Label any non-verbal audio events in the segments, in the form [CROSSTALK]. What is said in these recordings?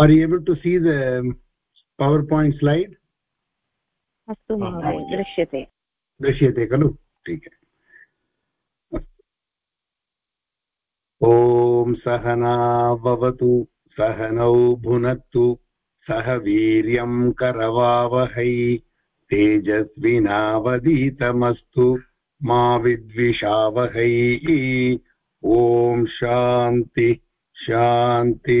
are you able to see the powerpoint slide? अस्तु महोदय दृश्यते। दृश्यते खलु? ठीक ॐ सहना भवतु सहनौ भुनक्तु सह वीर्यं करवावहै तेजस्विनावधीतमस्तु मा विद्विषावहै। ॐ शान्ति शान्ति।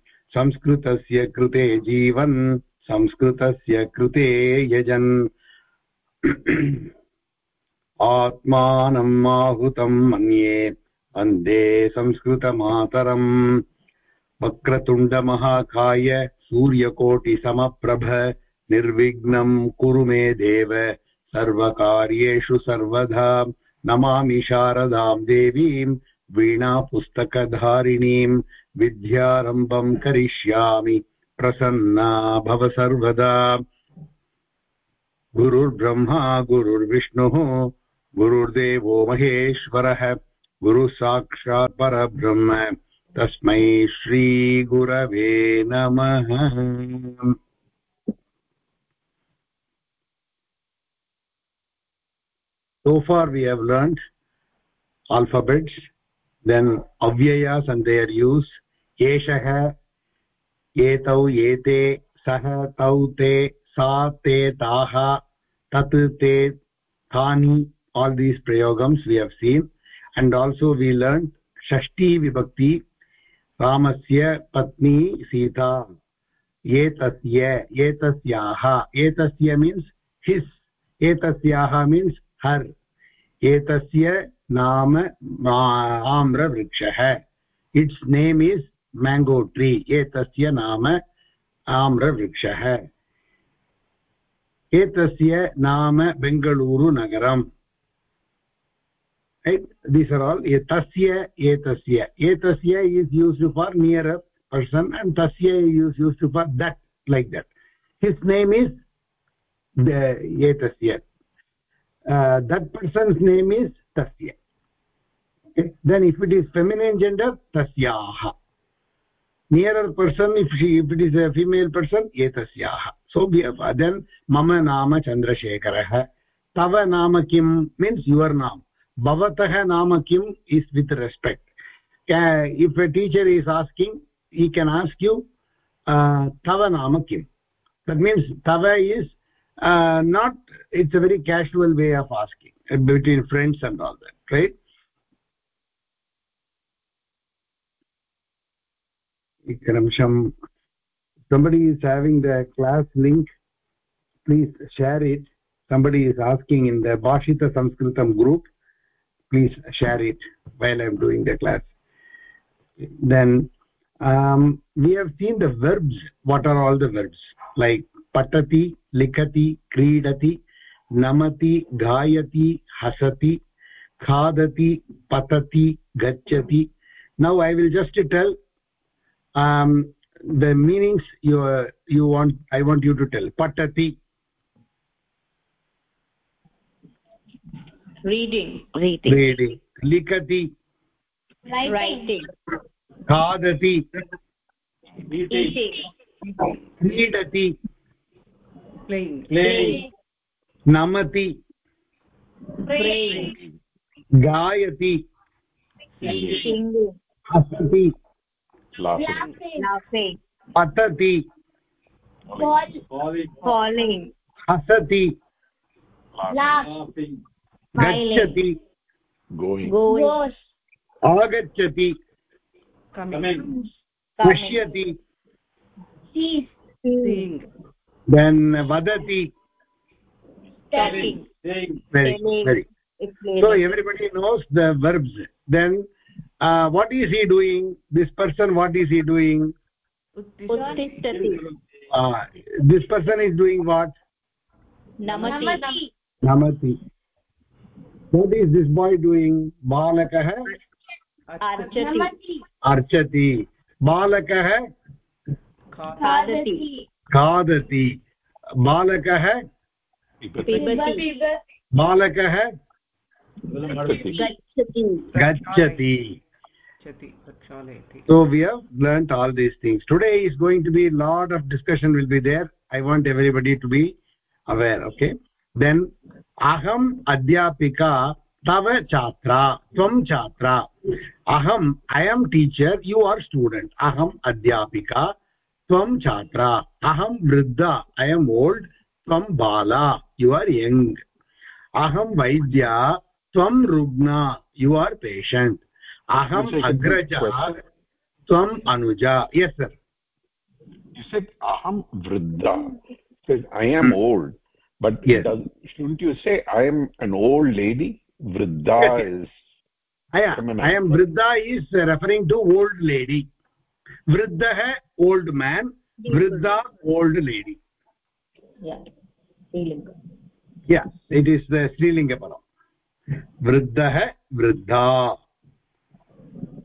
संस्कृतस्य कृते जीवन्, संस्कृतस्य कृते यजन्। [CLEARS THROAT] आत्मानम् आहूतं मन्ये, वंदे संस्कृतमातरम्। वक्रतुण्डमहाकाय सूर्यकोटिसमप्रभ, निर्विघ्नं कुरु मे देव। सर्वकार्येषु सर्वदा नमामि शारदां देवीं, वीणापुस्तकधारिणीं। विद्यारम्भं करिष्यामि, प्रसन्ना भव सर्वदा। गुरुर्ब्रह्मा, गुरुर्विष्णुः, गुरुर्देवो महेश्वरः गुरुः साक्षात् परब्रह्म। तस्मै श्रीगुरवे नमः। So far we have learned alphabets, then avyayas and their use एषः एतौ एते सः तौ ते सा ते ताः तत् ते तानि all these प्रयोगम्स् we have seen and also we learn षष्ठी विभक्ति रामस्य पत्नी सीता एतस्य एतस्याः एतस्य मीन्स् हिस् एतस्याः मीन्स् हर् एतस्य नाम आम्रवृक्षः its name is mango tree एतस्य नाम नाम बेङ्गळूरुनगरम् दीस् आर् आल् तस्य एतस्य एतस्य is used for near person and तस्य use used for that like that his name is एतस्य is tasya okay? then if it is feminine gender tasyaah nearer person if she if it is a female person etasyaah so we have then mama nama chandrasekharah tava nama kim means your name bhavatah nama kim is with respect. Uh, if a teacher is asking he can ask you uh, tava nama kim. That means tava is uh, not it's a very casual way of asking uh, between friends and all that right Vikramsham. Somebody is having the class link, please share it. Somebody is asking in the Bhashita Sanskritam group, please share it while I'm doing the class. Then um, we have seen the verbs. What are all the verbs? Like patati, likati, kridati, namati, gayati, hasati, khadati, patati, gacchati. Now I will just tell um the meanings you uh, you want i want you to tell patati reading reading reading likati writing khadati eating क्रीडति playing playing namati laughing. Laughing. Patati falling. Hasati laughing. Gacchati going. Goes agacchati coming. Pashyati seeing then vadati telling. Very Telling. very. Explaining. so everybody knows the verbs. Then uh, what is he doing this person what is he doing uttishtati uh, this person is doing what namati namati what is this boy doing balakah archati archati balakah khadati खादति बालकः pibati बालकः gachati गच्छति गच्छति प्रक्षालयति so we have learnt all these things today is going to be lot of discussion will be there i want everybody to be aware okay then aham adhyapika tava chatra tvam chatra aham i am teacher you are student aham adhyapika tvam chatra aham vruddha i am old tvam bala you are young aham vaidya tvam rugna you are patient अहम् अग्रज त्वम् Anuja. Yes sir अहं वृद्धा. I am old but shouldn't you say I am an old lady वृद्धा is I am वृद्धा is referring to old lady वृद्धः old man वृद्धा old lady it is the श्रीलिङ्गपदं वृद्धः वृद्धा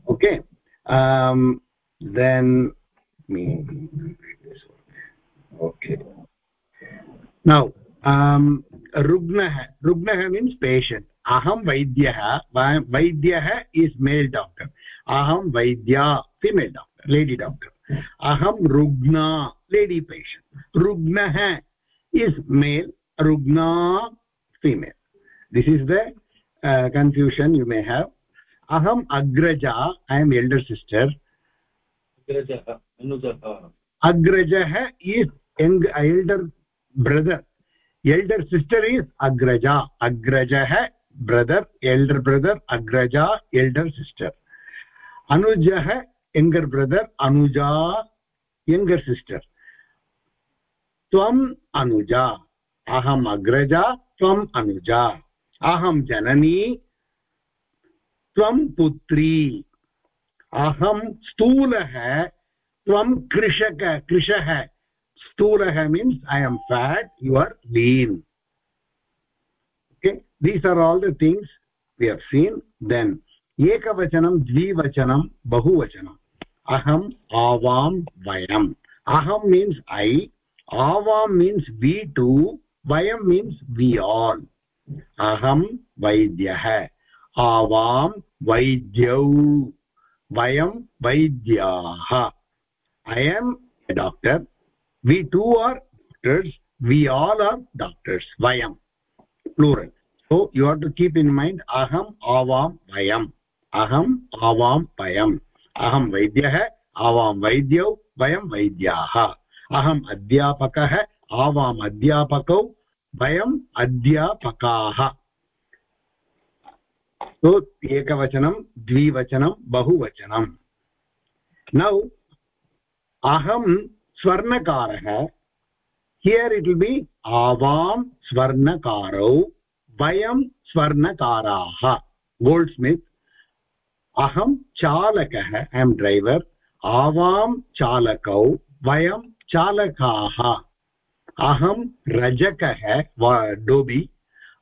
okay um then me okay now um rugnah rugnah means patient aham vaidyah vaidyah is male doctor aham vaidya female doctor lady doctor aham rugna lady patient rugnah is male rugna female this is the uh, confusion you may have अहम् अग्रजा I am elder sister अग्रजः is young elder brother elder sister is अग्रजा। अग्रजः brother elder brother अग्रजा elder sister अनुजः younger brother अनुजा younger sister त्वम् अनुजा। अहम् अग्रजा त्वम् अनुजा। अहं जननी त्वं पुत्री। अहं स्थूलः, त्वं कृषक कृशः स्थूलः means I am fat you are lean these are all the things we are seen then एकवचनं द्विवचनं बहुवचनम् अहम् आवां वयम् अहं मीन्स् ऐ आवां मीन्स् वि टु वयं मीन्स् वि आल् अहं वैद्यः आवां वैद्यौ वयं वैद्याः। I am a doctor we two are doctors we all are doctors वयं plural so you are to keep in mind अहम् आवां वयम् अहम् आवां वयम् अहं वैद्यः आवां वैद्यौ वयं वैद्याः अहम् अध्यापकः आवाम् अध्यापकौ वयम् अध्यापकाः एकवचनं द्विवचनं बहुवचनम् नौ अहं स्वर्णकारः। हियर् इट् बि आवां स्वर्णकारौ, वयं स्वर्णकाराः। गोल्ड् स्मित् अहं चालकः ऐ एम् ड्रैवर् आवां चालकौ, वयं चालकाः। अहं रजकः डोबि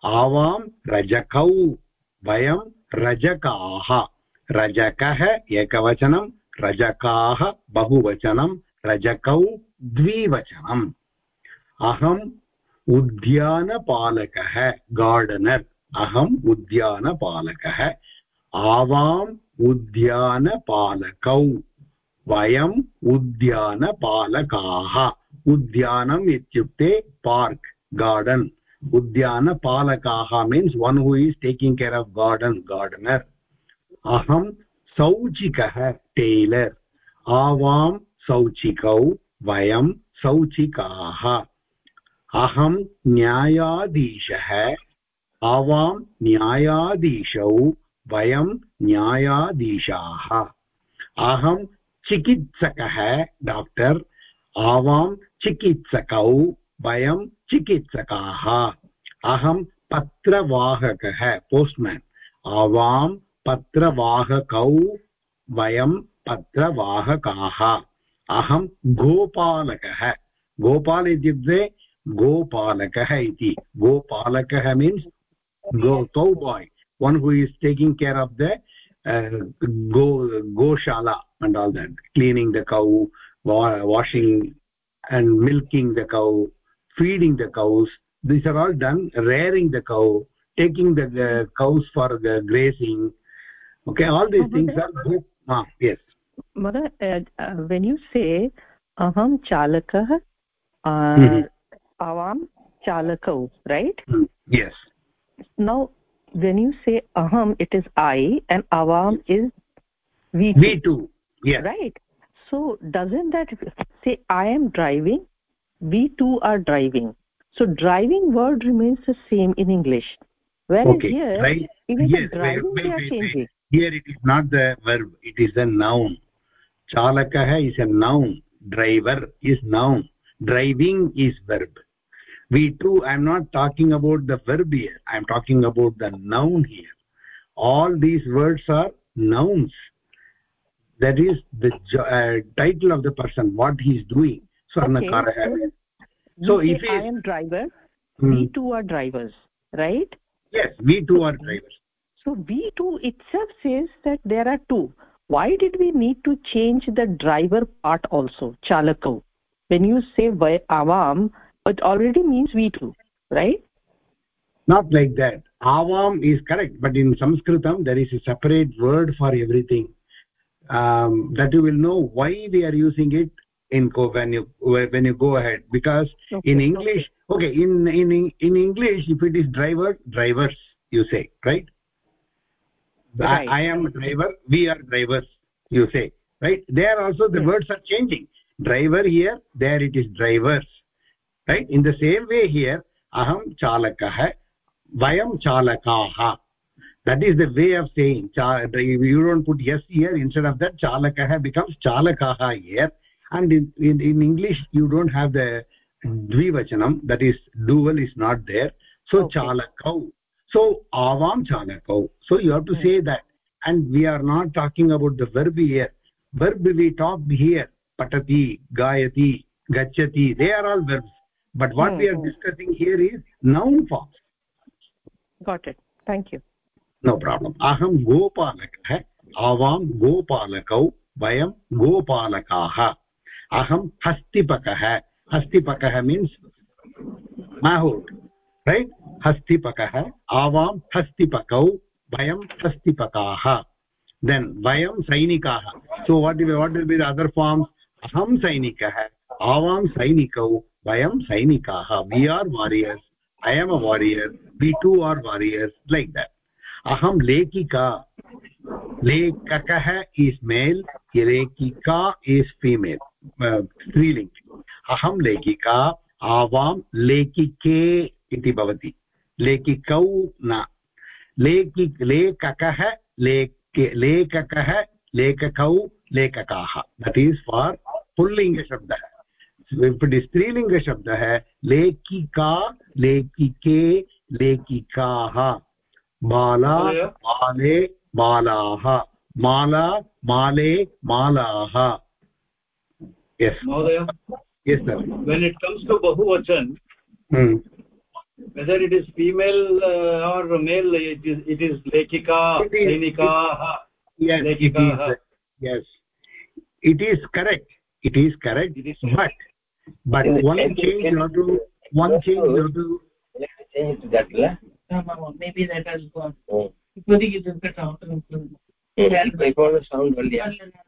आवां रजकौ। Vayam rajakaah रजकः एकवचनं, रजकाः बहुवचनं, रजकौ द्विवचनम्। अहम् उद्यानपालकः गार्डनर् अहम् उद्यानपालकः। आवाम् उद्यानपालकौ। वयम् उद्यानपालकाः। उद्यानम् इत्युक्ते park garden उद्यानपालकाः means one who is taking care of garden gardener अहं सौचिकः टेलर् आवां सौचिकौ वयं सौचिकाः अहं न्यायाधीशः. आवां न्यायाधीशौ वयं न्यायाधीशाः. अहं चिकित्सकः डाक्टर् आवां चिकित्सकौ वयं चिकित्सकाः। अहं पत्रवाहकः पोस्ट्मेन् आवां पत्रवाहकौ वयं पत्रवाहकाः। अहं गोपालकः। गोपाल इत्युक्ते गोपालकः इति। गोपालकः means go cow by one who is taking care of the गो, गोशाला and all that cleaning the cow washing and milking the cow feeding the cows. These are all done rearing the cow taking the uh, cows for the grazing. Okay all these oh, things are good. Ah, yes. Mother uh, uh, when you say aham chalakah uh, mm -hmm. avam chalakau right? Mm, yes. Now when you say aham it is i and avam is we we too. Yes. Right. So doesn't that say i am driving we too are driving. So driving word remains the same in english. Whereas okay. here right. even yes, the driving wait, wait, they are changing wait. here it is not the verb it is a noun. Chalakah is a noun. Driver is noun. Driving is verb. We too i am not talking about the verb here. I am talking about the noun here. All these words are nouns. That is the uh, title of the person what he is doing swarnakarah okay. so if i am driver Hmm. we two are drivers right? Yes we two are drivers. So we two itself says that there are two. Why did we need to change the driver part also chalakau? When you say avam it already means we two, right? Not like that. Avam is correct but in sanskritam there is a separate word for everything. Um, that you will know why we are using it in co when you when you go ahead. Because Okay, in english okay. in in in english if it is driver drivers you say right? Right. I, I am a driver we are drivers you say right? There also the Yes. words are changing. Driver here there it is drivers right? In the same way here aham chalakah vayam chalakaah that is the way of saying you don't put yes here instead of that chalakah becomes chalakaah here and in, in, in english you don't have the dvivachanam that is dual is not there. So Okay. chalakau. So avam chalakau. So you have to say that. And we are not talking about the verb here. Verb we talk here patati gayati gachati they are all verbs. But what Hmm, we are hmm. discussing here is noun forms got it. Thank you. No problem. Aham gopalakah avam gopalakau vayam gopalakaah अहम हस्तिपक। हस्तिपक means माहुट् right हस्तिपक आवाम हस्तिपक वयम हस्तिपका। Then वयं सैनिकाः। So what what will be the other forms अहं सैनिकः, आवां सैनिकौ, वयं we are warriors I am a warrior we two are warriors like the अहम लेखिका, लेखक इस् मेल् लेखिका is female striling aham lekika avam lekike इति भवति। लेखिकौ न। लेखि लेखकः लेख लेखकः लेखकौ लेखकाः। दट् ఈस् फार् पुल्लिङ्गशब्दः स्त्रीलिङ्गशब्दः लेखिका लेखिके लेखिकाः। बाला बाले बालाः माला माले मालाः। yes Mahodaya, yes sir when it comes to Bahuvachan, hmm. whether it is female uh, or male, it is, it is Lekika, It is- Lekika, yes it Lekikaah. is yes it is correct it is correct It is but but Can- one can- change can- you have to one change you have to change it to that la No, no, no. Maybe that has gone. oh இப்போதைக்கு இது இருக்க sound இருக்கு. i found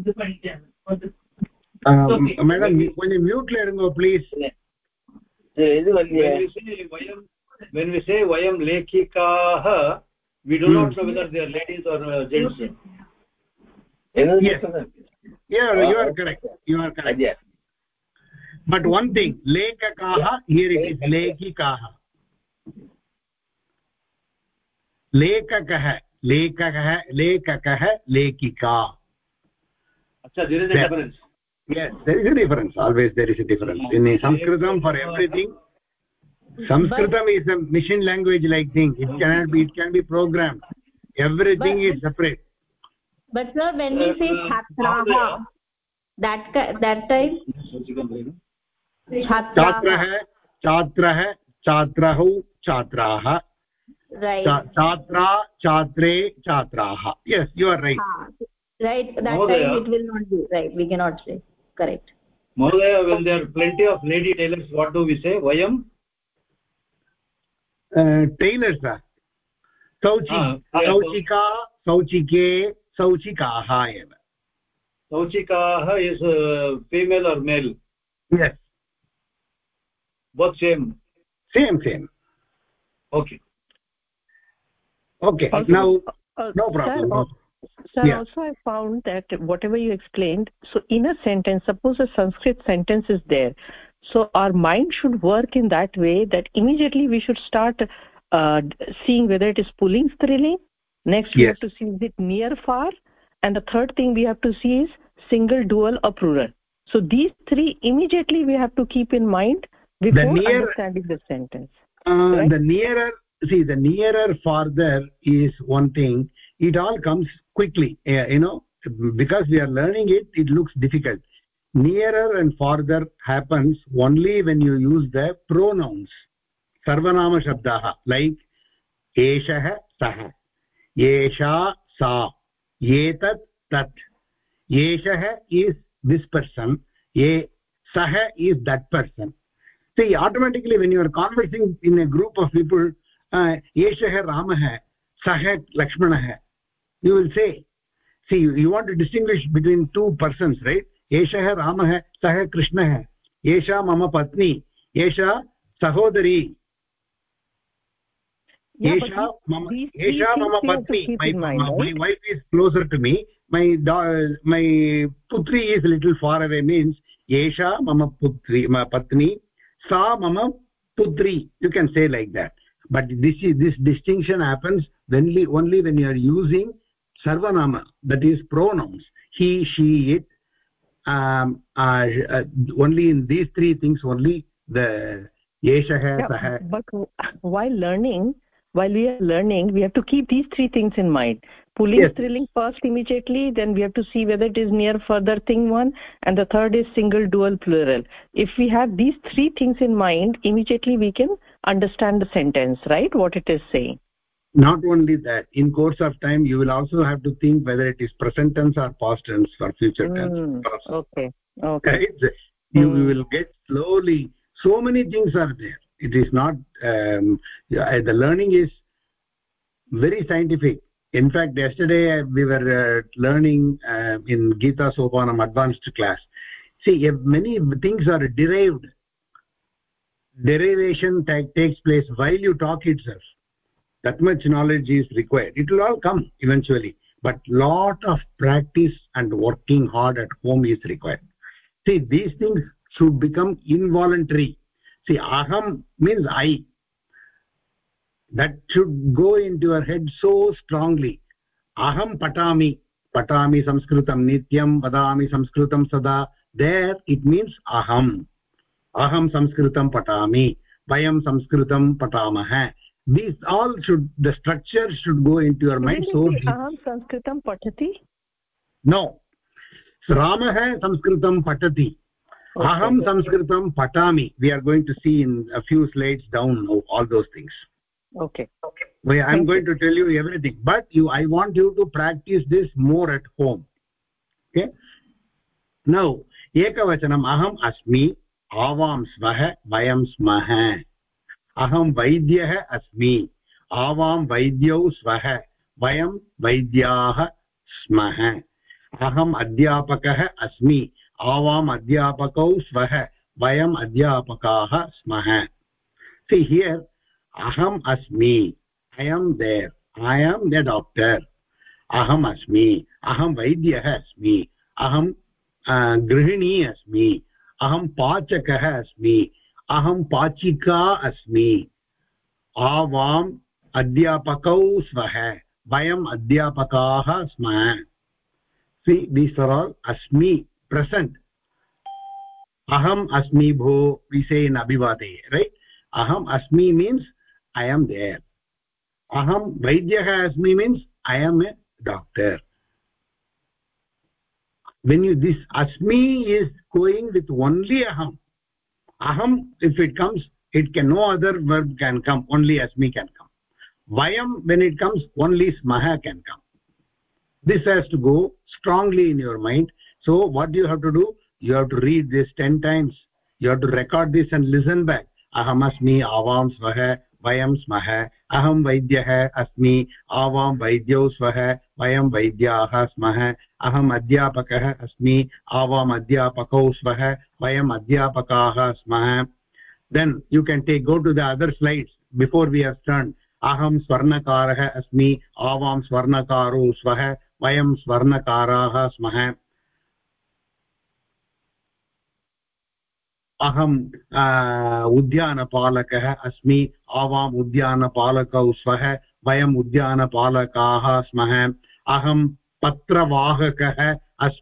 இது பண்ணிட்டேன். கொஞ்சம் um, Okay. madam கொஞ்சம் மியூட்ல இருங்க please இது வரலையே when we say Vayam, when we say Vayam Lekikaah, we do not know whether they are ladies or uh, gents. என்னது Yes. yeah you are correct you are correct அதே but one thing lekakaah here it is lekikaah lekakah lekakah lekakah lekika Acha, there is a Yeah. difference. yes there is a difference always there is a difference in sanskritam for everything sanskritam is a machine language like thing it cannot be it can be programmed everything But- is separate but sir when we say Uh, chhatraha that that time छात्रः छात्रः छात्रौ छात्राः right छात्रा छात्रे छात्राः yes you are right ha. Right that Mahodaya. time it will not be right we cannot say correct Mahodaya, when there are plenty of lady tailors, what do we say? Vayam? uh, tailors are सौचि Ah, सौचिका सौचिके सौचिकाः एव Sauchikaha is uh, female or male? yes Both same. same same Okay. okay Also, now uh, no sir, problem al- sir Yeah. also i found that whatever you explained so in a sentence suppose a sanskrit sentence is there so our mind should work in that way that immediately we should start uh, seeing whether it is pulling striling next we Yes. have to see is it near far and the third thing we have to see is single dual or plural so these three immediately we have to keep in mind before near- understanding the sentence uh, Right. the nearer see the nearer farther is one thing it all comes quickly uh, you know because we are learning it it looks difficult nearer and farther happens only when you use the pronouns sarvanama shabdaah like eshah sah esha sa etat tat eshah is this person ye sah is that person see automatically when you are conversing in a group of people uh, eshah ramah sah lakshmanah you will say see you, want to distinguish between two persons right eshah ramah sah krishnah esha mama patni esha sahodari esha mama esha mama patni my, my, my wife is closer to me my my putri is little far away means esha mama putri ma patni sa mama putri you can say like that but this is this distinction happens only only when you are using sarvanama that is pronouns he she it um, uh, uh, only in these three things only the yeshah Yeah, but while learning while we are learning we have to keep these three things in mind. Pulling Yes. striling first immediately then we have to see whether it is near further thing one and the third is single dual plural. If we have these three things in mind immediately we can understand the sentence right what it is saying not only that in course of time you will also have to think whether it is present tense or past tense or future tense. Mm, okay okay. Right? You Mm. will get slowly so many things are there. It is not um, the learning is very scientific. In fact yesterday uh, we were uh, learning uh, in gita sopanam advanced class. See if many things are derived derivation takes place while you talk itself that much knowledge is required it will all come eventually but lot of practice and working hard at home is required see these things should become involuntary see aham means i that should go into your head so strongly aham patami patami sanskritam nityam vadami sanskritam sada there it means aham aham sanskritam patami vayam sanskritam patamah these all should the structure should go into your mind Isn't so it deep. aham sanskritam patati? No. Ramah sanskritam patati. Aham sanskritam patami. We are going to see in a few slides down now, all those things. Okay. Well, i'm Thank going to tell you everything but you i want you to practice this more at home. Okay? Now ekavachanam aham asmi avam svah vayam smah अहं वैद्यः अस्मि। आवां वैद्यौ स्वः, वयं वैद्याः स्मः। अहम् अध्यापकः अस्मि, आवाम् अध्यापकौ स्वः, वयम् अध्यापकाः स्मः। सि हियर् अहम् अस्मि अयं there I am the doctor अहम् अस्मि, अहं वैद्यः अस्मि, अहं गृहिणी अस्मि, अहं पाचकः अस्मि अहं पाचिका अस्मि। आवाम् अध्यापकौ स्वः, वयम् अध्यापकाः स्मः। सि विसर् आल् अस्मि। प्रसेण्ट् अहम् अस्मि भो, विषयेन अभिवादे। रैट् अहम् अस्मि मीन्स् ऐ एम् देर् अहं वैद्यः अस्मि means I am a doctor when you, this asmi is going with only aham aham if it comes it can no other verb can come only asmi can come. Vayam when it comes only smaha can come. This has to go strongly in your mind. So what do you have to do? You have to read this 10 times. You have to record this and listen back. Ahamasmi avam svah वयं स्मः। अहं वैद्यः अस्मि। आवां वैद्यौ स्वः। वयं वैद्याः स्मः। अहम् अध्यापकः अस्मि। आवाम् अध्यापकौ स्वः। वयम् अध्यापकाः स्मः। Then you can take go to the other slides before we are turn अहं स्वर्णकारः अस्मि। आवां स्वर्णकारौ स्वः। वयं स्वर्णकाराः स्मः। अहम् उद्यानपालकः अस्मि। आवाम् उद्यानपालकौ स्वः, वयम् उद्यानपालकाः स्म। अहम पत्रवाहक अस्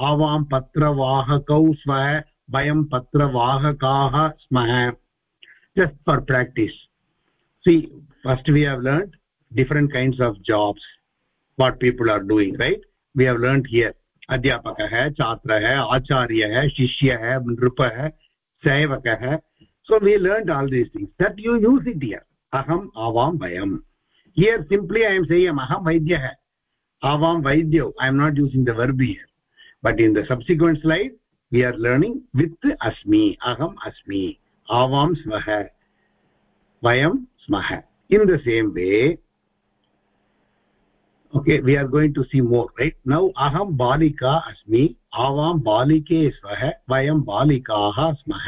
आवा पत्रवाहक स्वः वयं पत्रवाहकाः स्मः। Just for practice see first we have learned different kinds of jobs what people are doing right we have learned here अध्यापकः छात्रः है शिष्यः नृपः सेवकः so we learned all these things that you use it here aham avam vayam here simply i am saying aham vaidyah avam vaidyo i am not using the verb here but in the subsequent slide we are learning with asmi aham asmi avam smah vayam smah in the same way okay we are going to see more right now aham balika asmi avam balike swah vayam balikaah smah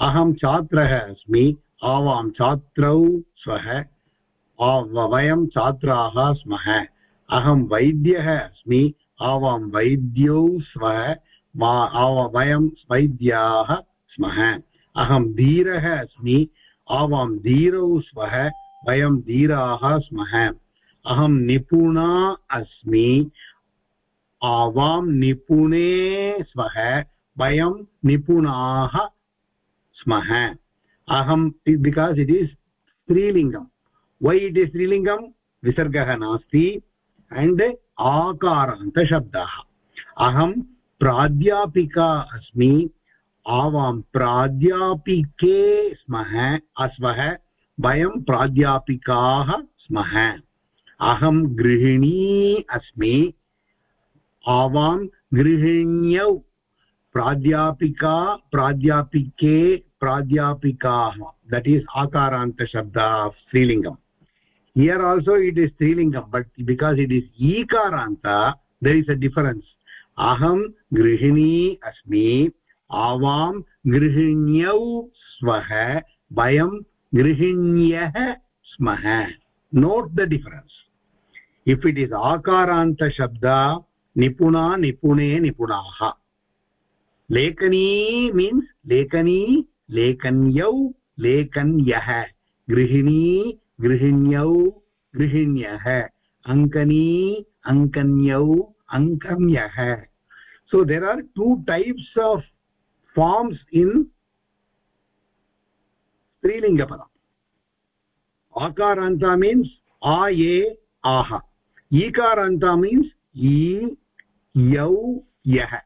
aham chatrah asmi avam chatrau swah vayam chatraah smah aham vaidyah asmi avam vaidyau swah vayam vaidyaah smah aham धीरः अस्मि आवां धीरौ स्वः वयं धीराः स्मः अहं निपुणा अस्मि। आवां निपुणे स्वः वयं निपुणाः स्मः। अहं बिकास् इट् इस् स्त्रीलिङ्गं। वै इट् इस् स्त्रीलिङ्गं? विसर्गः नास्ति। अण्ड् आकारान्तशब्दः। अहं प्राध्यापिका अस्मि। आवां प्राध्यापिके स्मः, अस्मः। वयं प्राध्यापिकाः स्मः। अहं गृहिणी अस्मि। आवां गृहिण्यौ। प्राध्यापिका, प्राध्यापिके, प्राध्यापिकाः। दट् इस् आकारान्तशब्द आफ् स्त्रीलिङ्गम्। हियर् आल्सो इट् इस् स्त्रीलिङ्गं बट् बिकास् इट् इस् ईकारान्त देर् इस् अ डिफरेन्स् अहं गृहिणी अस्मि, आवां गृहिण्यौ स्वः, वयं गृहिण्यः स्मः। Note the difference if it is आकारान्तशब्द निपुणा निपुणे निपुणाः लेखनी मीन्स् लेखनी लेखन्यौ लेखन्यः गृहिणी गृहिण्यौ गृहिण्यः अङ्कनी अङ्कन्यौ अङ्कन्यः so there are two types of forms in स्त्रीलिङ्गपदम् आकारान्ता मीन्स् आ ए आहा ईकारान्ता मीन्स् ई, यौ, यः।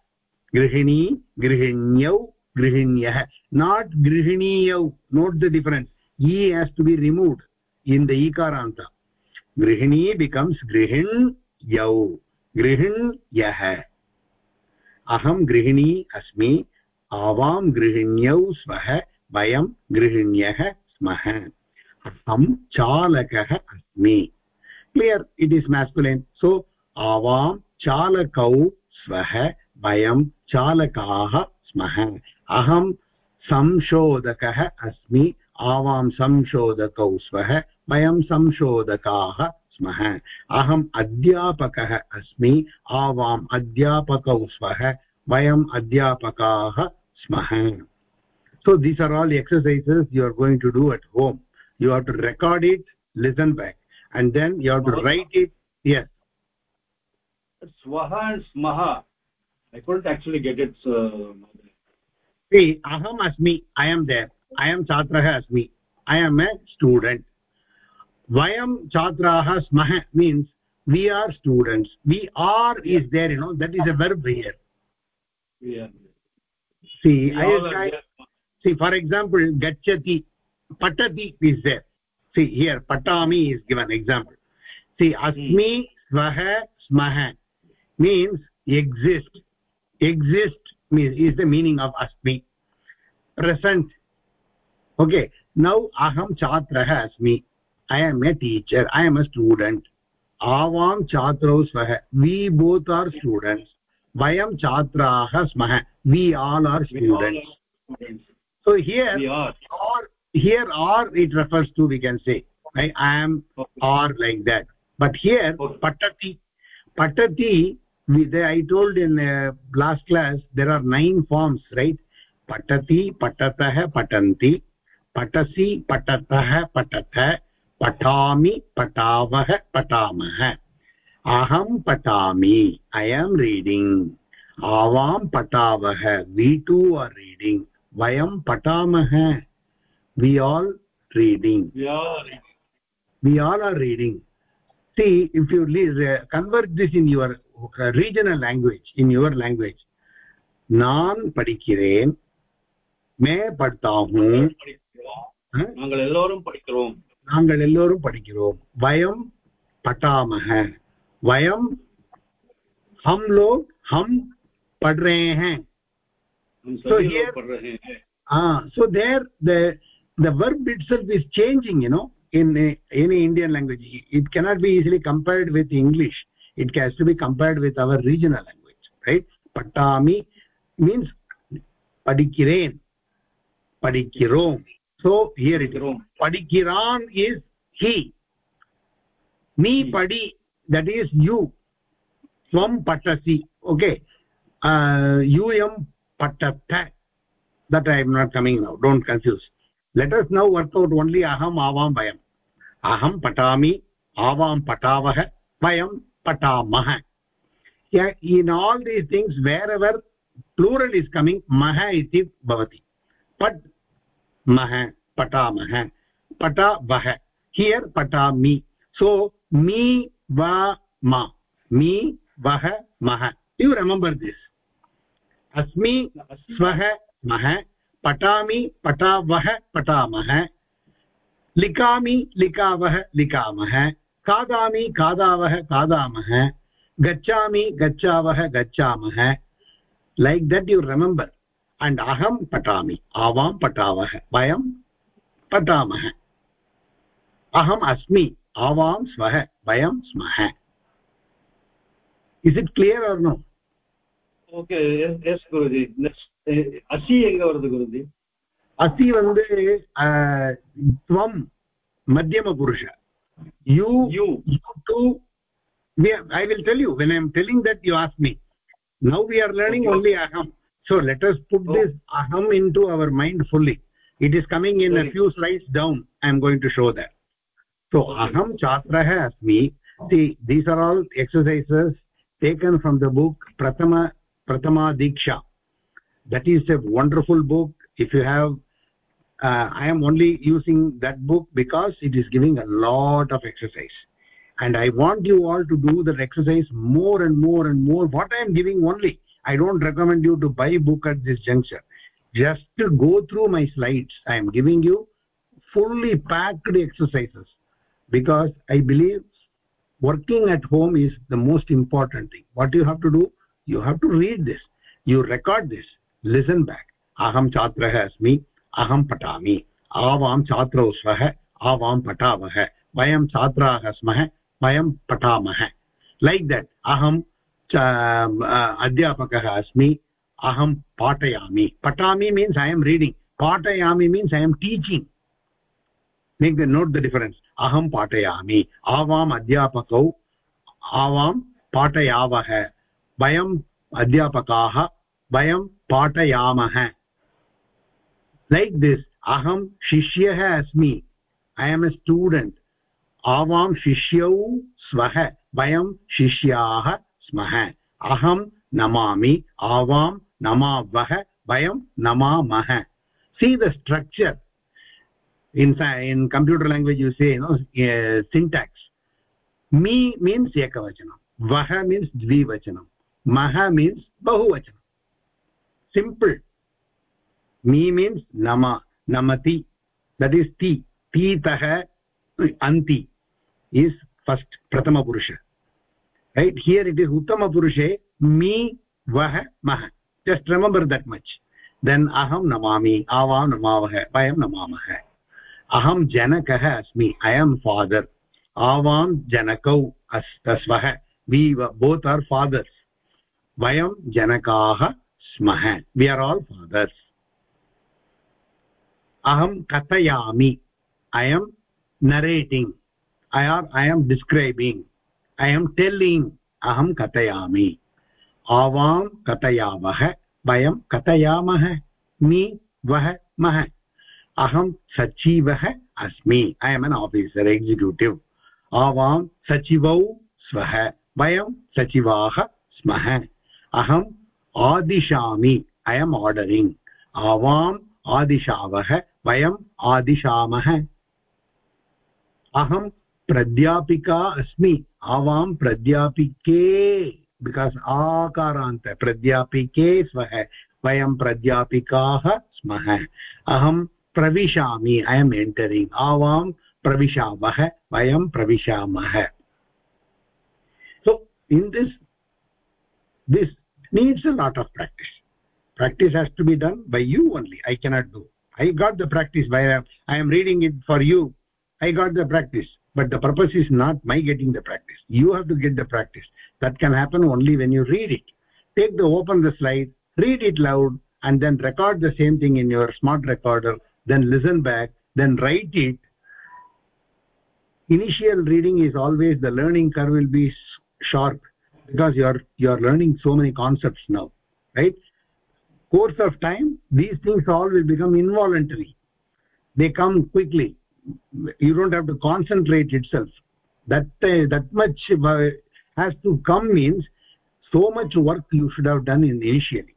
गृहिणी, गृहिण्यौ, गृहिण्यः। नाट् गृहिणीयौ note the difference E has to be removed in the ईकारान्ता गृहिणी बिकम्स् गृहिण् यौ गृहिण् यः अहं गृहिणी अस्मि, आवां गृहिण्यौ स्मः वयं गृहिण्यः स्मः। अहं चालकः अस्मि। Clear it is masculine so avam chalakau swah vayam chalakaah smah aham संशोधकः अस्मि आवां संशोधकौ स्वः वयं संशोधकाः स्मः अहम् अध्यापकः अस्मि आवाम् अध्यापकौ स्वः वयम् अध्यापकाः स्मः so these are all exercises you are going to do at home you have to record it listen back and then you have to write it. Yes. Swaha and smaha. I couldn't actually get it uh, see aham asmi i am there. I am chhatrah asmi. I am a student. Vayam chhatraah smah means we are students. We are is there you know. That is a verb here. We are see i all are try see for example gachati patati is there see here patami is given example see asmi svah smah means exist exist means is the meaning of asmi present okay now aham chatrah asmi i am a teacher i am a student avam chatrau svah we both are students vayam chatraah smah we all are students so here we are here or it refers to we can say right i am okay. or like that but here Okay. patati patati we, the, i told in uh, last class there are nine forms right patati patatah patanti patasi patatah patatah patami patavah patamah aham patami i am reading avam patavah we too are reading vayam patamah we all reading. We all are reading. See if you convert this in your uh, regional language in your language நான் படிக்கிறேன் மே படத்தா who நாங்கள் எல்லோரும் படிக்கிறோம். நாங்கள் எல்லோரும் படிக்கிறோம். வயம் Vayam வயம் हम लोग हम पढ़ रहे so here ah, so there the the verb itself is changing you know in a, any indian language. It cannot be easily compared with english. It has to be compared with our regional language right? Patami means padikiren padikirom so here it is. Padikiran is he. Me padi that is you. Swam patasi okay? Uh um patata. That i am not coming now. Don't confuse. लेट् अस् नौ work out only अहम् आवां वयम् अहं पठामि आवां पठावः वयं पठामः in all these things wherever plural is coming मह इति भवति पट् मह पठामः पटा वः हियर् पठामि सो मी व मा मी वह मह यु रिमेम्बर् दिस् अस्मि स्वः मह पठामि पठावः पठामः लिखामि लिखावः लिखामः खादामि खादावः खादामः गच्छामि गच्छावः गच्छामः like that you remember and अहं पठामि, आवां पठावः वयं पठामः। अहम् अस्मि, आवां स्वः, वयं स्मः। Is it clear or no okay yes guruji next அசி எங்க வருது குருஜி அசி வந்து துவம் மத்தியம புருஷ you you you too we are, i will tell you when i am telling that you ask me now we are learning okay. only aham so let us put oh. this aham into our mind fully it is coming in okay. a few slides down i am going to show that so okay. aham chhatrah asmi see these are all exercises taken from the book prathama prathama diksha that is a wonderful book. If you have uh, i am only using that book because it is giving a lot of exercise. And i want you all to do that exercise more and more and more. What i am giving only i don't recommend you to buy a book at this juncture. Just to go through my slides i am giving you fully packed exercises because i believe working at home is the most important thing. What you have to do you have to read this. You record this listen back अहम छात्र अस्म, अहं पठामि। आवां छात्रौ आवाम आवां पठावः। वयं स्म स्मः, वयं पठामः। लैक् देट् अहं अं, अध्यापकः अस्मि, अहं पाठयामि। पठामि मीन्स् ऐ एम् रीडिङ्ग् पाठयामि means make the note the difference अहं पाठयामि। आवाम अध्यापकौ, आवां पाठयावः। वयम् अध्यापकाः, वयं पाठयामः। लैक् दिस् अहं शिष्यः अस्मि। ऐ एम् ए स्टूडेण्ट् आवां शिष्यौ स्वः। वयं शिष्याः स्मः। अहं नमामि। आवां नमावः। वयं नमामः। See the structure in in computer language you say no syntax me means एकवचनं वः मीन्स् द्विवचनं मह मीन्स् बहुवचनम् simple me means nama namati that is ti ti tah anti is first prathama purusha right here it is uttama purushe me vah mah just remember that much then aham namami avam namavah vayam namamah aham janakah asmi i am father avam janakau asvah we both are fathers vayam janakaah smah we are all fathers aham kathayami i am narrating i are i am describing i am telling aham kathayami avam kathayavah vayam kathayamah me vah mah aham sachivah asmi i am an officer executive avam sachivau swah vayam sachivaah smah aham adishami i am ordering avam adishavah vayam adishamah aham pradhyapika asmi avam pradhyapike because akaranta pradhyapike swah vayam pradhyapikaah smah aham pravishami i am entering avam pravishamah vayam pravishamah so in this this needs a lot of practice. Practice has to be done by you only. I cannot do. I got the practice by i am reading it for you. I got the practice but the purpose is not my getting the practice. You have to get the practice. That can happen only when you read it. Take the open the slide read it loud and then record the same thing in your smart recorder then listen back then write it. Initial reading is always the learning curve will be sharp because you are you are learning so many concepts now right? Course of time these things all will become involuntary. They come quickly. You don't have to concentrate itself. That uh, that much uh, has to come means so much work you should have done in initially.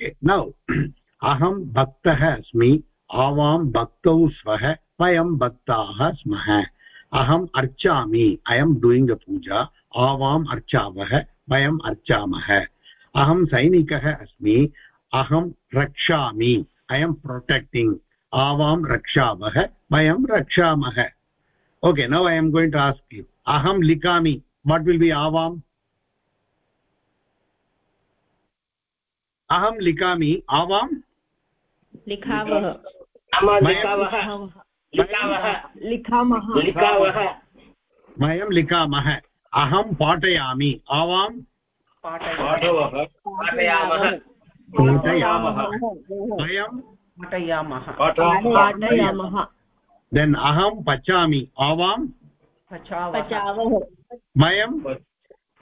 Okay now [CLEARS THROAT] aham bhaktah asmi avam bhaktau swah vayam bhaktaah smah अहम् अर्चामि ऐ am doing अ पूजा आवाम् अर्चावः वयम् अर्चामः। अहं सैनिकः अस्मि अहं रक्षामि I am protecting आवां रक्षावः वयं रक्षामः। Okay now I am going to ask you अहं लिखामि वाट् विल् बि आवाम्? अहं लिखामि आवाम्? लिखावः। लिखावः। लिखावः। वयं लिखामः। अहं पाठयामि। आवां पाठवः पाठयामः। पाठयामः। वयं पाठयामः। पाठयामः। देन् अहं पचामि। आवां पचावः। पचावः। वयं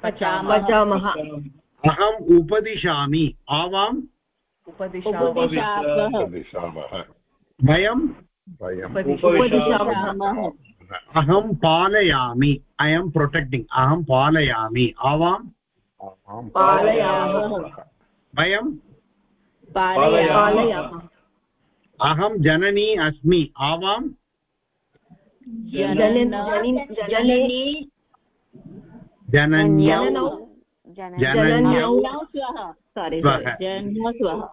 पचामः। अहम् उपदिशामि। आवाम् उपदिशामः। वयं अहं पालयामि ऐ एम् प्रोटेक्टिङ्ग् अहं पालयामि आवां वयं? अहं जननी अस्मि आवां जननी जननी जनन्यौ। जनन्यौ। स्वः। सारी स्वः।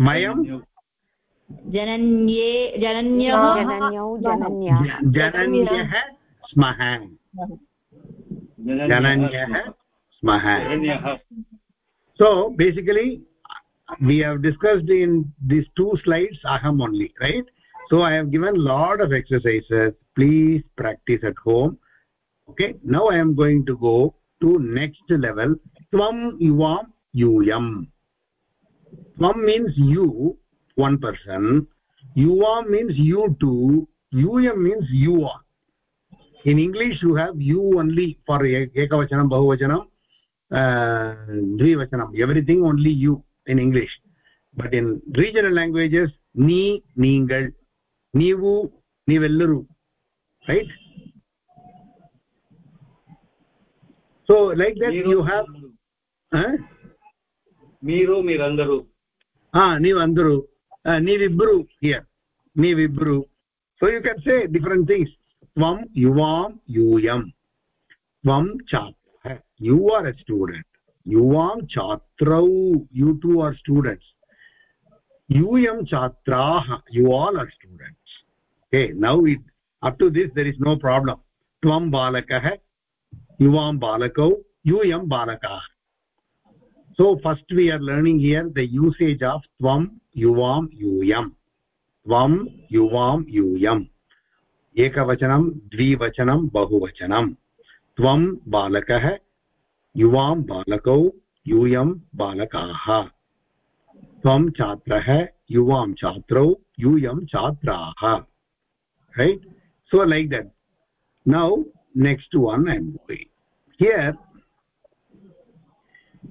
वयं जनन्ये जनन्यः जनन्यौ जनन्याः ज- जनन्यः स्मः जनन्यः स्मः जनन्यः so basically we have discussed in these two slides aham only right so i have given lot of exercises please practice at home okay now i am going to go to next level tvam yuvam yuyam tvam means you one person yuvam means you two yuyam means you are in english you have you only for e- ekavachanam bahuvachanam uh, dvivachanam everything only you in english but in regional languages ni neengal neevu neevellaru right so like that you have huh? మీరు మీరందరూ ah neevandaru uh, neevibbru here neevibbru so you can say different things tvam yuvam yuyam tvam chapah you are a student yuvam chatrau you two are students yum chatraah you all are students okay now it up to this there is no problem tvam balakah yuvam balakau yum balakah so first we are learning here the usage of tvam युवां यूयम्। त्वं युवां यूयम्। एकवचनं, द्विवचनं, बहुवचनं। त्वं बालकः, युवां बालकौ, यूयं बालकाः। त्वं छात्रः, युवां छात्रौ, यूयं छात्राः। Right so like that now next one I am here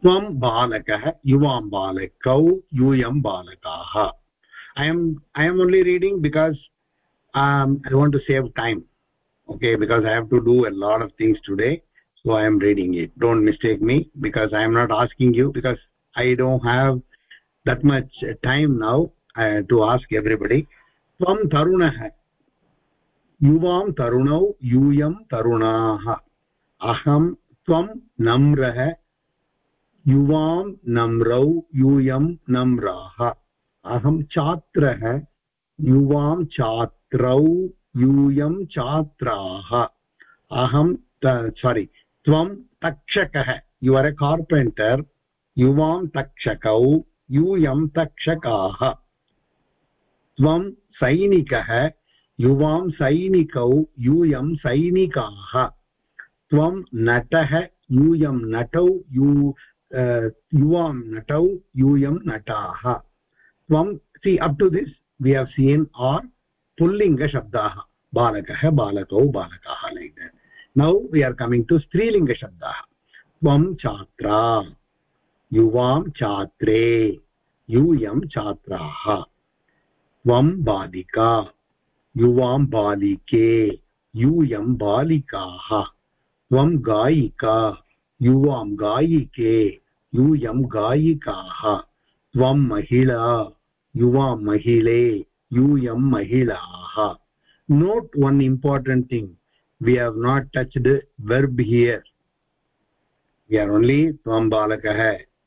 त्वं बालकः, युवां बालकौ, यूयं बालकाः। I am I am only reading because I want to save time okay because I have to do a lot of things today so I am reading it don't mistake me because I am not asking you because I don't have that much time now to ask everybody त्वं तरुणः, युवां तरुणौ, यूयं तरुणाः। अहं त्वं नम्रः युवां नम्रौ यूयं नम्राः। अहं छात्रः, युवां छात्रौ यूयं छात्राः। अहं सारी त्वं तक्षकः। यु आर् ए कार्पेण्टर् युवां तक्षकौ यूयं तक्षकाः। त्वं सैनिकः। युवां सैनिकौ यूयं सैनिकाः। त्वं नटः, यूयं नटौ यू युवां नटौ, यूयं नटाः। त्वं see up to this we have seen are पुल्लिङ्गशब्दाः। बालकः, बालकौ, बालकाः like now we are coming to स्त्रीलिङ्गशब्दाः। त्वं छात्रा, युवां छात्रे, यूयं छात्राः। त्वं बालिका, युवां बालिके, यूयं बालिकाः। त्वं गायिका, युवां गायिके। यूयं गायिकाः, त्वं महिला, युवा महिले यूयं महिलाः। Note one important thing we have not touched verb here we are only त्वं बालकः।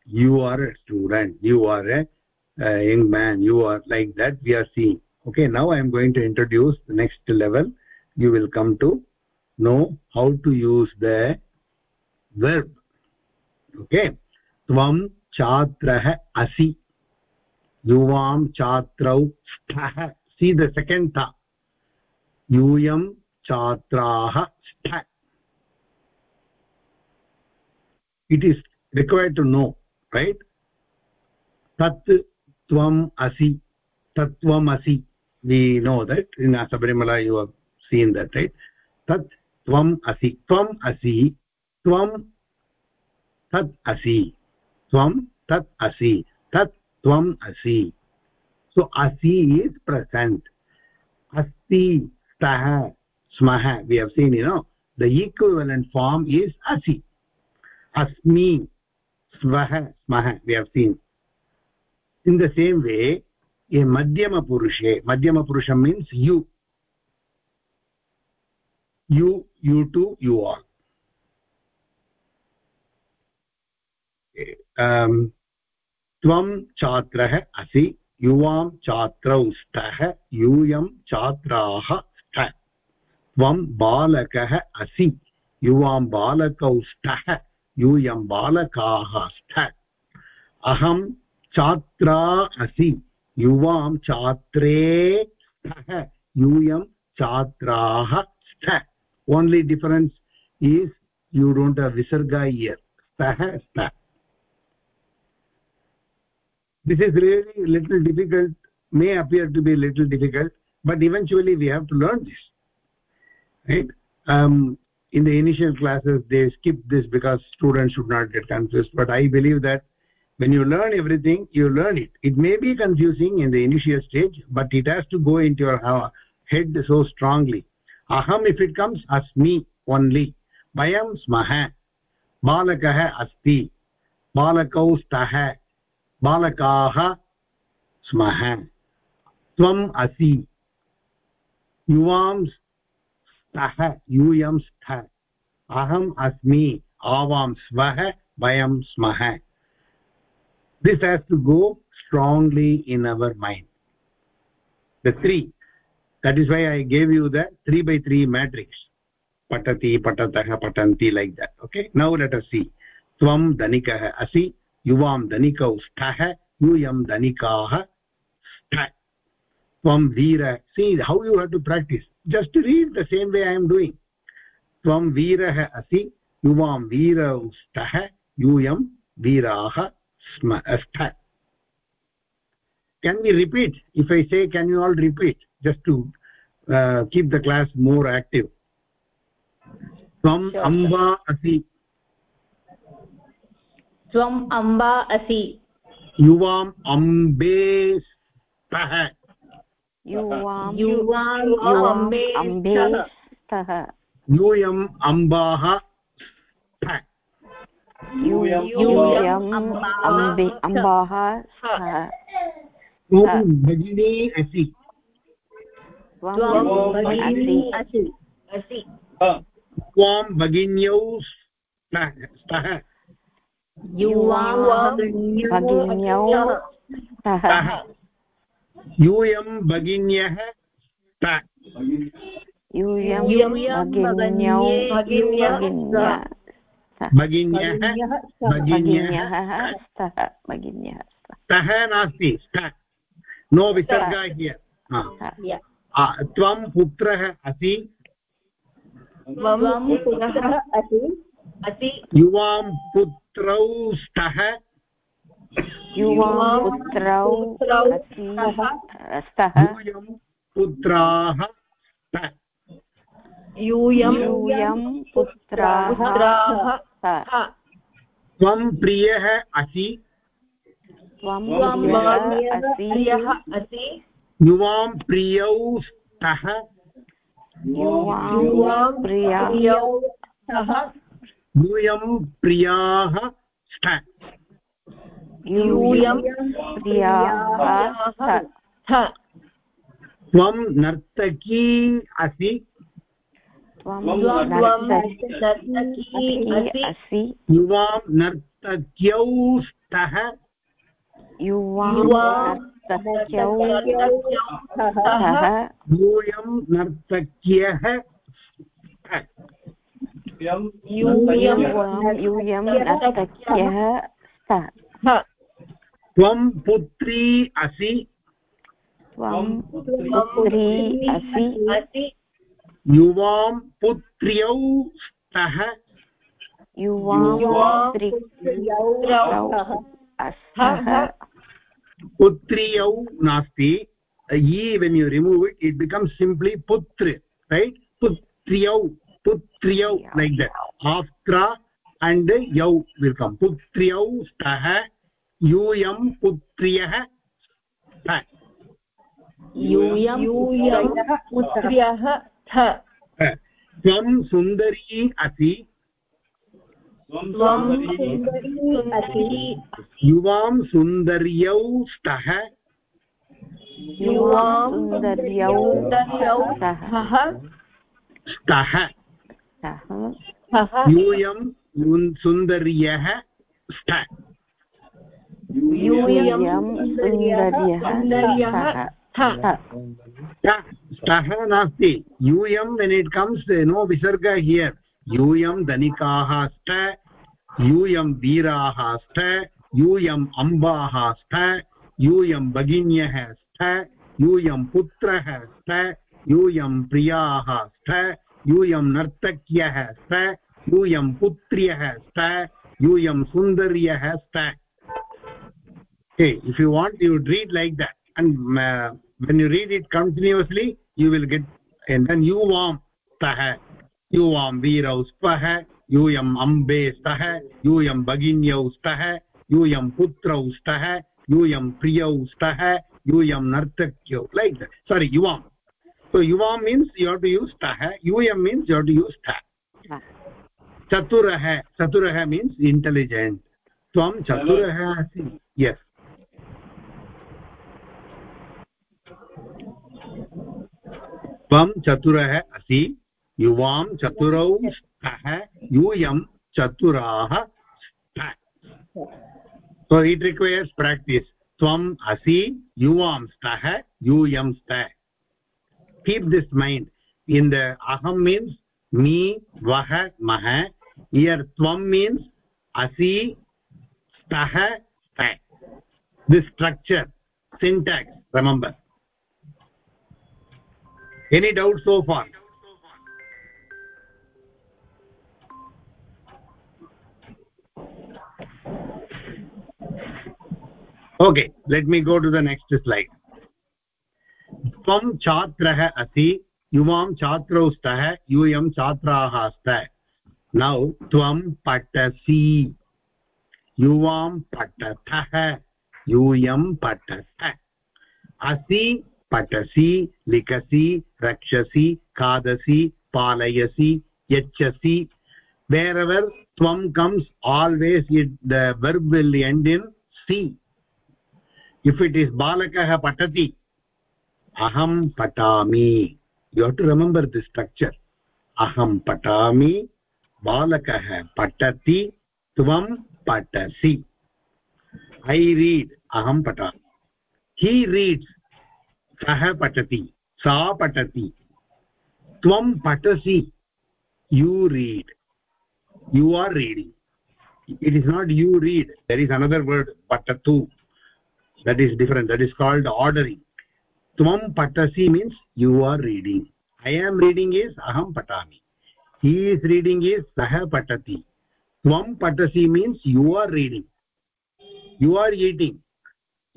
You are a student you are a young man you are like that we are seeing okay now I am going to introduce the next level you will come to know how to use the verb. Okay. त्वं छात्रः असि। युवां छात्रौ स्थः। See the second था यूयं छात्राः स्थ। It is required to know right तत् त्वम् असि। तत्त्वम् असि। We know that in Sabarimala you seen that right तत् त्वम् असि। त्वम् असि। त्वं तत् असि। त्वं तत् असि, तत् त्वम् असि। सो असि इस् प्रसेण्ट् अस्ति, स्तः, स्मः we have seen you know the equivalent form is असि। अस्मि, स्वः, स्मः we have seen in the same way ये मध्यमपुरुषे मध्यमपुरुषं means you you you two you all त्वं छात्रः असि, युवां छात्रौ स्तः, यूयं छात्राः स्त। त्वं बालकः असि, युवां बालकौ स्तः, यूयं बालकाः स्त। अहं छात्रा असि, युवां छात्रे स्तः, यूयं छात्राः स्त। Only difference is you don't have विसर्गा here स्तः, स्त। This is really little difficult may appear to be a little difficult but eventually we have to learn this right? Um, in the initial classes they skip this because students should not get confused but i believe that when you learn everything you learn it. It may be confusing in the initial stage but it has to go into your head so strongly. Aham if it comes asmi only. Vayam smah balakah asti. Balakau stah बालकाः स्मः। त्वम् असि। युवां स्तः। यूयं स्थ। अहम् अस्मि। आवां स्वः। वयं स्मः। This has to go strongly in our mind the three that is why I gave you the three by three matrix पठति, पठतः, पठन्ति like that okay now let असि त्वं धनिकः असि। Yuvam danikau sthah yuyam danikah stha tvam veera see how you have to practice just read the same way i am doing tvam veerah asi yuvam veerau stah yuyam veeraah स्म stha can we repeat if i say can you all repeat just to uh, keep the class more active tvam amba asi त्वम् अम्बा असि युवाम् अम्बे स्तः युवां युवाम् युवाम् अम्बे अम्बे स्तः स्तः यूयम् अम्बाः स्तः यूयम् यूयम् अम्बे अम्बाः स्तः त्वं भगिनी असि त्वं त्वं भगिनी असि असि असि त्वां भगिन्यौ स्तः स्तः युवाम् भगिन्यौ यूयं भगिन्यः भगिन्यौ भगिन्यः स्तः भगिन्यः नास्ति नो विसर्ग हियर् त्वं पुत्रः असि युवां युवां पुत्रौ स्तः यूयं पुत्राः स्तः यूयं यूयं पुत्राः पुत्राः त्वं प्रियः असि। त्वं त्वं प्रियः असि। युवां प्रियौ स्तः युवां प्रियौ स्तः यूयं प्रियाः स्तः यूयं प्रियाः त्वं नर्तकी असि। युवां नर्तक्यौ स्तः यूयं नर्तक्यः यूयं युवां यूयं नर्तक्यः स्तः त्वं पुत्री असि त्वं पुत्री असि असि युवां पुत्र्यौ स्तः युवां पुत्री स्तः स्तः पुत्र्यौ नास्ति e when you remove it it becomes simply putra right? putriyau पुत्र्यौ लैक् दट् आत्रा अण्ड् यौ विल्कम् पुत्र्यौ स्तः यूयं पुत्र्यः त्वं सुन्दरी असि युवां सुन्दर्यौ स्तः युवां सुन्दर्यौ स्तः स्तः यूयं युन्- सुन्दर्यः स्तः स्तः नास्ति। यूयं वेन् इट् कम्स् नो विसर्ग हियर् यूयं धनिकाः स्त यूयं वीराः स्त यूयम् अम्बाः स्त यूयं भगिन्यः स्त यूयं पुत्रः स्त यूयं प्रियाः स्त यूयं नर्तक्यः स यूयं पुत्र्यः स यूयं सुन्दर्यः स्त you if you want you read like that and when you read it continuously you will get and then यूवां स्तः यूवां वीरौ स्पः यूयम् अम्बे स्तः यूयं भगिन्यौ स्तः यूयं पुत्रौ स्तः यूयं प्रियौ स्तः यूयं नर्तक्यौ लैक् सारी युवां so yuvam means you have to use stah yuyam means you have to use stah chaturah chaturah means intelligent tvam chaturah asi yes त्वं चतुरः असि युवां चतुरौ स्तः यूयं चतुराः so it requires practice tvam asi yuvam stah yum stah keep this mind. In the aham means me vah mah here tvam means asi stah stah this structure syntax remember. Any doubt so far? Okay let me go to the next slide त्वं छात्रः असि, युवां छात्रौ स्तः यूयं छात्राः स्त नौ, त्वं पठसि। युवां पठतः, यूयं पठत। असि, पठसि, लिखसि, रक्षसि, खादसि, पालयसि, यच्छसि। वेरेवर् त्वं comes always it the verb will end in see if it is बालकः पठति अहं पठामि। You to remember the structure अहम पटा बालक पठति, त्वं पठसि। ऐ रीड् अहं पठामि। हि रीड्स् सः पठति, सा पटती त्वं you read you you are reading it is not you read there is another word पठतु। That is different that is called ordering त्वं पठसि means you are reading. I am reading is अहं पठामि। He is reading is सः पठति। त्वं पठसि means you are reading. You are eating.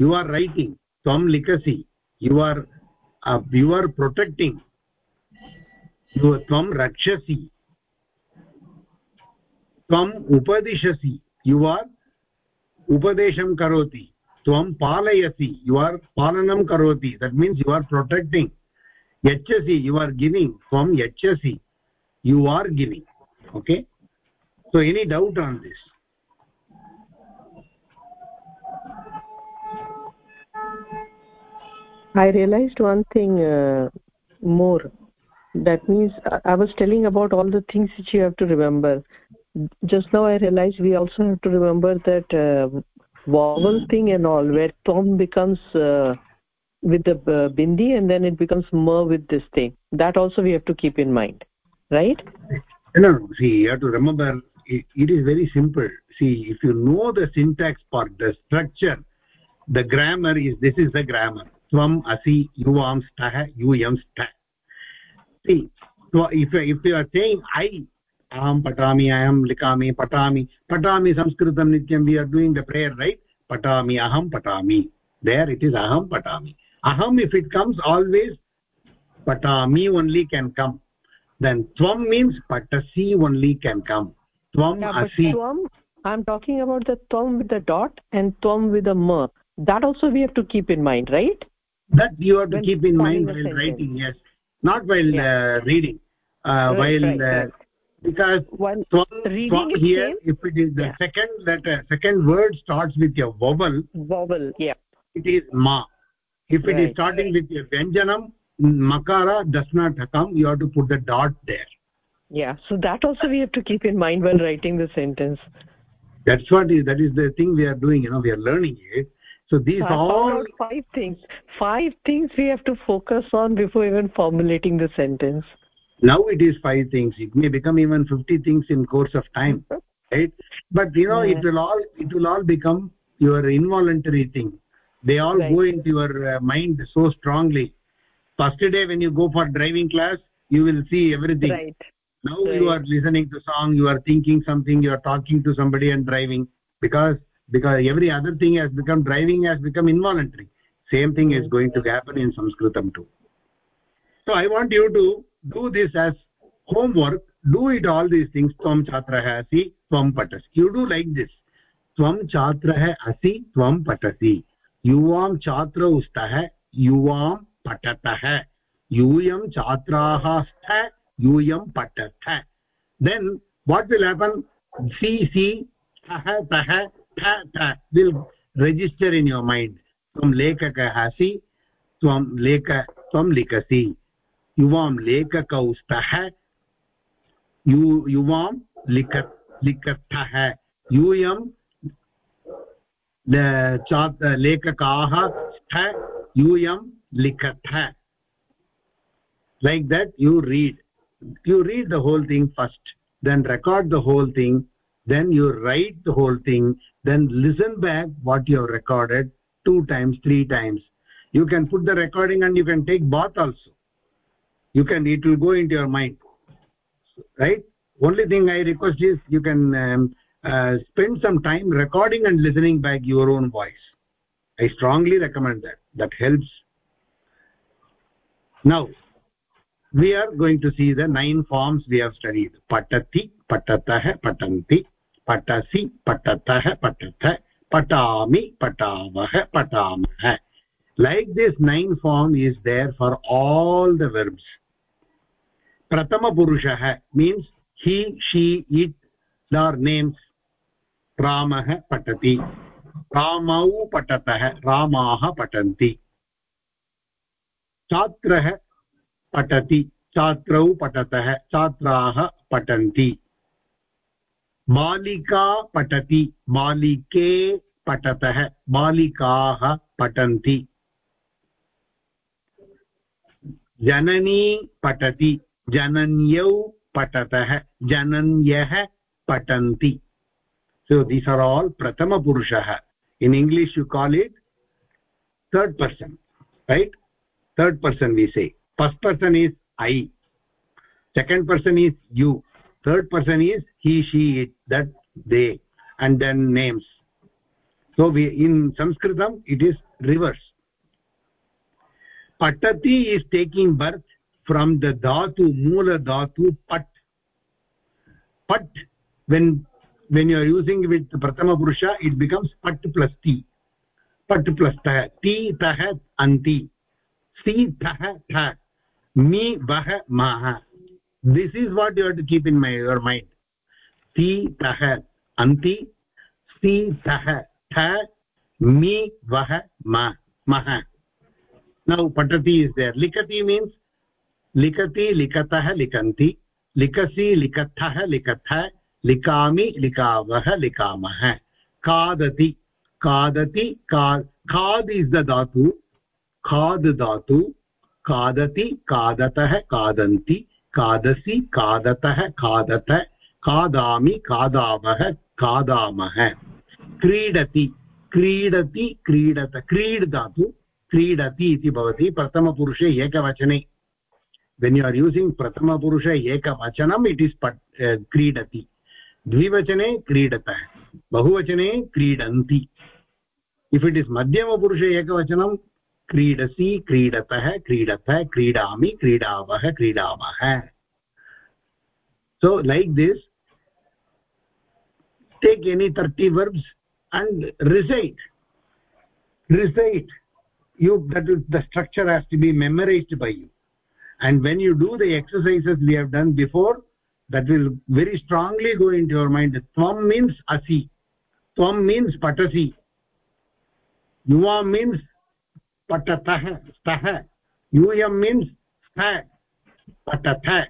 You are writing. त्वं लिखसि। यु आर् यु are protecting. त्वं रक्षसि। त्वम् उपदिशसि। युवा उपदेशं करोति। त्वं पालयसि यु आर् पालनं करोति that means you are protecting यच्छसि you are giving त्वं यच्छसि you are giving okay so any doubt on this i realized one thing uh, more that means i was telling about all the things which you have to remember just now i realized we also have to remember that uh, vowel thing and all where tom becomes uh, with the uh, bindi and then it becomes mer with this thing. That also we have to keep in mind right? No no see you have to remember it, it is very simple. See if you know the syntax part the structure the grammar is this is the grammar. Tvam asi yuvam stah yuyam stah. See so if if you are saying i aham patami i am likami patami patami sanskritam nityam we are doing the prayer right patami aham patami there it is aham patami aham if it comes always patami only can come then tvam means patasi only can come tvam yeah, asi tvam i'm talking about the tvam with the dot and tvam with the mer that also we have to keep in mind right that you have to When keep in mind while writing yes not while Yeah. uh, reading uh, Right, while right, uh, right. Because tvam, Reading here same. if it is the Yeah. second letter second word starts with a vowel vowel yeah it is ma if it is Right. starting with a vyanjanam makara does not come you have to put the dot there yeah so that also we have to keep in mind while writing the sentence that's what is that is the thing we are doing you know we are learning it so these so all five things five things we have to focus on before even formulating the sentence now it is five things. It may become even 50 things in course of time right? But you know Yeah. it will all it will all become your involuntary thing. They all Right. go into your uh, mind so strongly. First day when you go for driving class you will see everything. Right. Now you are listening to song you are thinking something you are talking to somebody and driving. Because because every other thing has become driving has become involuntary. Same thing is going to happen in sanskritam too. So i want you to do this as homework do it all these things tvam chatrah asi tvam patasi you do like this tvam chatrah asi tvam patasi yuvam chatrau stah yuvam patatah यूयं छात्राः स्थ यूयं पठथ then what will happen see see tah tah tha tha will register in your mind tvam lekakah asi tvam leka tvam likasi युवां लेखकौ स्तः you युवां लिख लिखतः यूयं लेखकाः स्थ यूयं लिखतः like that you read you read the whole thing first then record the whole thing then you write the whole thing then listen back what you recorded two times three times you can put the recording and you can take both also you can it will go into your mind right? Only thing i request is you can um, uh, spend some time recording and listening back your own voice. I strongly recommend that. That helps. Now we are going to see the nine forms we have studied. Patati patatah patanti patasi patatah patatha patami patavah patamah like this nine form is there for all the verbs प्रथमपुरुषः means he she it their names रामः पठति। पटती पठतः पटत पठन्ति। छात्रः पठति, छात्रौ पठतः, छात्राः पटती बालिका पठति बालिके पठतः बालिकाः पठन्ति। जननी पठति जनन्यौ पठतः जनन्यः पठन्ति so these are all प्रथमपुरुषः in English you call it third person right third person we say first person is I second person is you third person is he she it that they and then names so we in संस्कृतम् it is reverse पठति is taking birth from the dhatu moola dhatu pat pat when when you are using with prathama purusha it becomes pat plus ti pat plus ta ti tah anti si tah tha mi vah mah this is what you have to keep in my your mind si tah anti si tah tha mi vah ma mah now patati is there likati means likati likatah likanti likasi likathah likathah लिकामि लिकावः लिकामः खादति खादति खाद् is the धातु। खाद् धातु। खादति, खादतः, खादन्ति। खादसि, खादतः खादत खादामि, खादावः, खादामः। क्रीडति क्रीडति, क्रीडत, क्रीड् धातु। क्रीडति इति भवति प्रथमपुरुषे एकवचने। When you are using prathama purusha ekavachanam it is pat, uh, क्रीडति द्विवचने क्रीडतः बहुवचने क्रीडन्ति इफ् इट् इस् मध्यमपुरुषे एकवचनं क्रीडसि क्रीडतः क्रीडत क्रीडामि क्रीडावः क्रीडामः so like this take any 30 verbs and recite recite you that is the structure has to be memorized by you and when you do the exercises we have done before that will very strongly go into your mind. Tvam means asi. Tvam means patasi. Yuva means patatah stah. Yuyam means stha patatha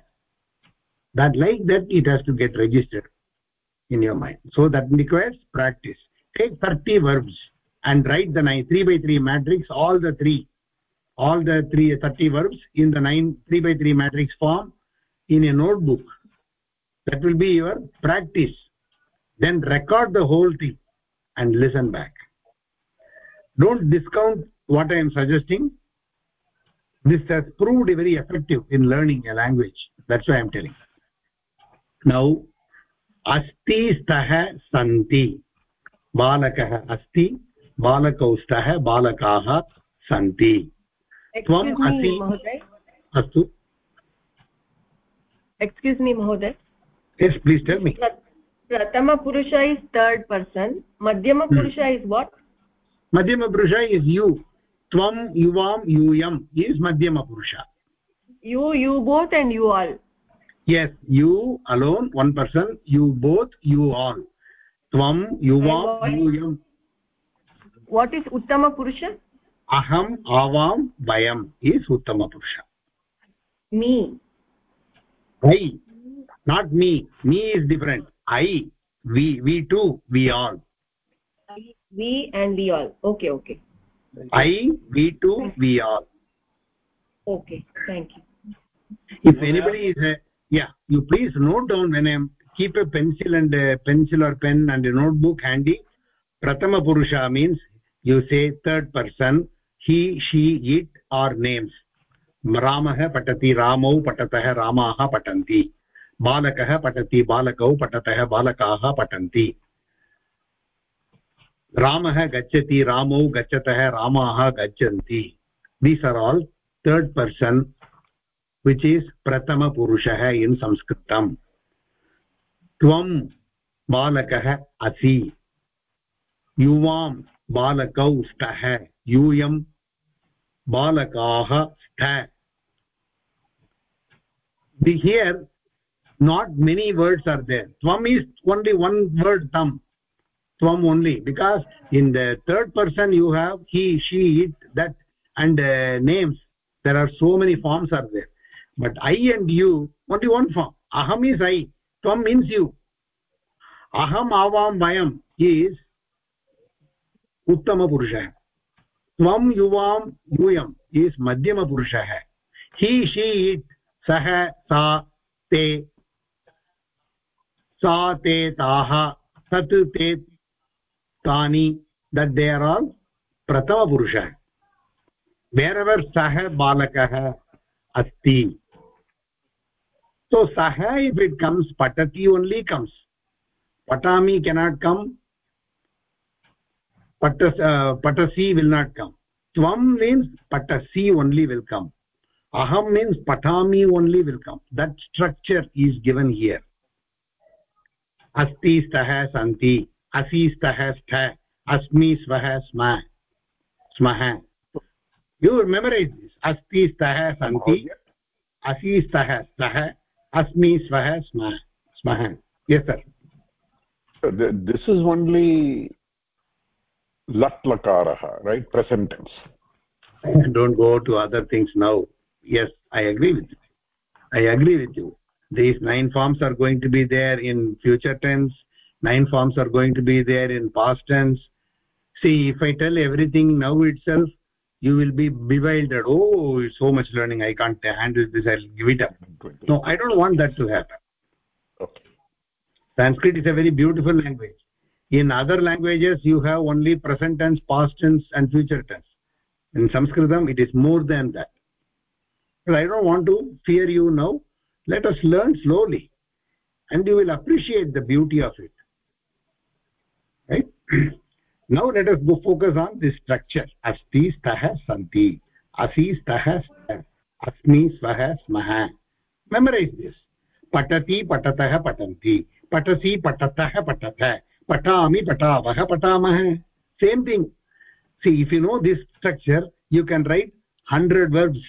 that like that it has to get registered in your mind. So that requires practice. Take 30 verbs and write the 9 3 by 3 matrix all the three all the three 30 verbs in the 9 3 by 3 matrix form in a notebook. That will be your practice. Then record the whole thing and listen back. Don't discount what i am suggesting. This has proved very effective in learning a language. That's why i am telling. Now asti stah santi. Balakah asti balakau stah balakaah santi त्वम् असि मी महोदय please tell me प्रथमपुरुष is third person मध्यमपुरुष is what मध्यमपुरुष is you त्वं युवां यूयम् is मध्यमपुरुष you you both and you all yes you alone one person you both you all. Tvam yuvam yuyam. What is uttama purusha? Aham avam vayam is uttama purusha me i not me me is different i we we too we all we and we all okay okay i we too we all okay thank you if anybody is a, yeah you please note down when i'm keep a pencil and a pencil or pen and a notebook handy prathama purusha means you say third person he she it or names ramah patati ramau patatah ramaah patanti बालकः पठति बालकौ पठतः बालकाः पठन्ति रामः गच्छति रामौ गच्छतः रामाः गच्छन्ति these are all third person which is prathama purushah in sanskritam tvam balakah asi yuvam balakau stah yuyam balakaah stah the here not many words are there tvam is only one word tam tvam only because in the third person you have he she it that and uh, names there are so many forms are there but i and you you want from aham is i tvam means you aham avam vayam is uttama purushah त्वं युवां यूयम्। Is मध्यमपुरुषः हि she it सः, सा, ते सा, ते, ताः, तत्, ते, तानि दट् प्रथमपुरुषः वेरवर् सः बालकः अस्ति। सो सः इफ् इट् कम्स् पठति ओन्ली कम्स् पठामि cannot come patas uh, patasi will not come. Tvam means patasi only will come. Aham means patami only will come. That structure is given here. Asti stah santi asi stah stha asmi swah sma smah. You memorize this. Asti stah santi asi stah stah asmi swah smah smah. Yes sir. So th- this is only lat lakarah right? Present tense don't go to other things now. Yes i agree with you. I agree with you. These nine forms are going to be there in future tense. Nine forms are going to be there in past tense. See if i tell everything now itself you will be bewildered. Oh so much learning. I can't handle this. I'll give it up. No i don't want that to happen. Okay. Sanskrit is a very beautiful language in other languages you have only present tense past tense and future tense. In sanskritam it is more than that. But i don't want to fear you now. Let us learn slowly and you will appreciate the beauty of it. Right? [CLEARS THROAT] Now let us go focus on this structure. Asti stah santi asi stah asmi swah smah. Memorize this. Patati patatah patanti patasi patatah patatah patami patavah patamah same thing see if you know this structure you can write 100 verbs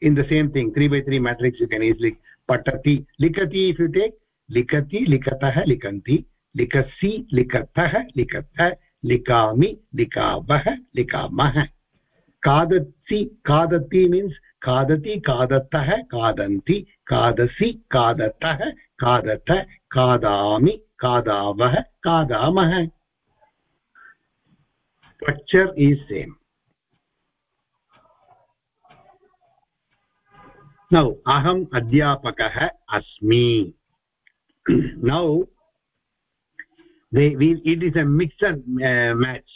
in the same thing 3 by 3 matrix you can easily patati likati if you take likati likatah likanti likasi likatah likatah likami likavah likamah kadati kadati means kadati kadatah kadanti kadasi kadatah kadatah kadami kadavah kadamah structure is same. Now aham adhyapakah asmi now they we it is a mixed uh, match.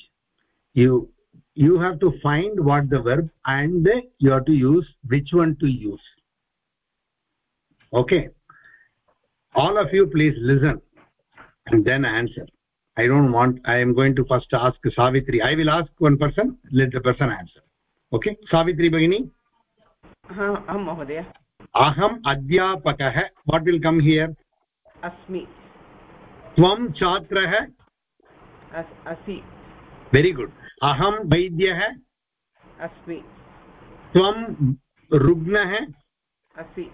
You you have to find what the verb and you have to use which one to use. Okay? All of you please listen and then answer i don't want i am going to first ask savitri i will ask one person let the person answer okay savitri bagini ha अहं महोदय aham adhyapakah what will come here अस्मि tvam chatrah अस् असि very good aham vaidyah अस्मि tvam rugnah असि